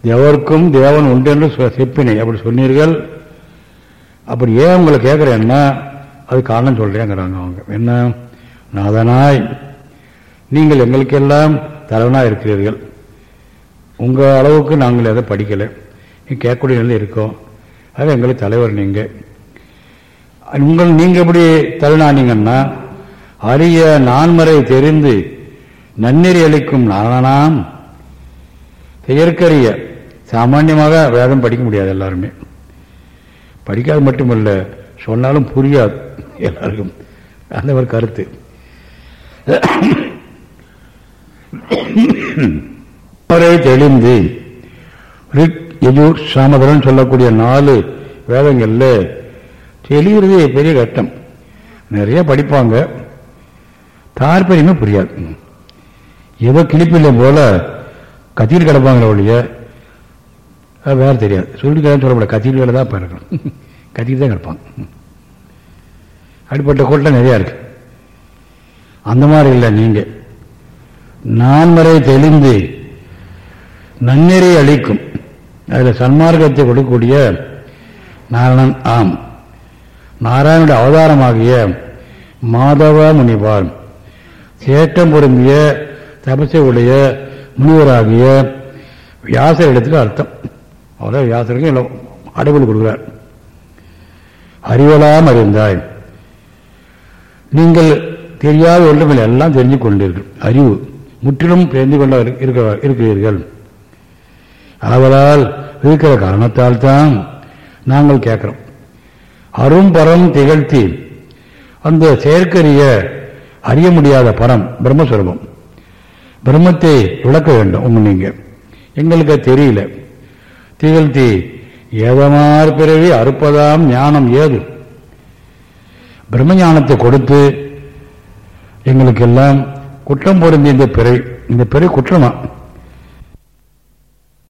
எவருக்கும் தேவன் உண்டு என்று சொ- செப்பினை. அப்படி சொன்னீர்கள். அப்படி ஏன் உங்களை கேட்குறேன்னா அது காரணம் சொல்கிறேங்கிறாங்க அவங்க. என்ன? நாதனாய் நீங்கள் எங்களுக்கெல்லாம் தலைவனாக இருக்கிறீர்கள். உங்கள் அளவுக்கு நாங்கள் எதை படிக்கலை. கேட்கக்கூடிய நிலை இருக்கோம். அது எங்களுக்கு தலைவர் நீங்கள் உங்கள் நீங்கள் எப்படி தலைவனானீங்கன்னா அரிய நான்மறை தெரிந்து நன்னெறி அளிக்கும் நாதனாம் செயற்கரிய சாமான்யமாக வேதம் படிக்க முடியாது எல்லாருமே. படிக்காது மட்டுமல்ல சொன்னாலும் புரியாது எல்லாருக்கும். அந்த ஒரு கருத்து. அவரை தெளிந்து ரிக் யஜூர் சாமதரன் சொல்லக்கூடிய நாலு வேதங்கள்ல தெளிகிறது பெரிய கட்டம். நிறைய படிப்பாங்க. தாற்பயமே புரியாது. ஏதோ கிளிப்பில்லை போல கத்தியில் கிடப்பாங்களே ஒழிய வேறு தெரியாது. சுருட்டி கிடன்னு சொல்லக்கூடாது கத்தியில் வேலை தான் பிறக்கணும் கத்தியில் தான் கிடப்பாங்க அப்படிப்பட்ட கூட்டம் நிறையா இருக்கு. அந்த மாதிரி இல்லை நீங்க. நான்மறை தெளிந்து நன்னெறி அளிக்கும். அதில் சன்மார்க்கத்தை கொடுக்கக்கூடிய நாராயணன் ஆம். நாராயணனுடைய அவதாரமாகிய மாதவ முனிவார் சேட்டம் பொருந்திய தபசை உடைய முனிவராகிய வியாசர் இடத்துக்கு அர்த்தம். அவ்வளோ வியாசருக்கு எல்லாம் அடைவல் கொடுக்கிறார். அறிவலாம் அறிந்தாய். நீங்கள் தெரியாத ஒன்றுமில்லை எல்லாம் தெரிஞ்சு கொண்டீர்கள். அறிவு. முற்றிலும் தெரிந்து கொண்ட இருக்கிறீர்கள். அவரால் இருக்கிற காரணத்தால் தான் நாங்கள் கேட்கிறோம். அரும்பரம் திகழ்த்தி அந்த செயற்கரிய அறிய முடியாத பரம் பிரம்மஸ்வரூபம். பிரம்மத்தை விளக்க வேண்டும் உங்க நீங்க. எங்களுக்கு தெரியல. திகழ்த்தி ஏதமார் பிறவி அறுப்பதாம் ஞானம் ஏது? பிரம்ம ஞானத்தை கொடுத்து எங்களுக்கெல்லாம் குற்றம் பொருந்தி இந்த பிறை இந்த பிறை குற்றமா?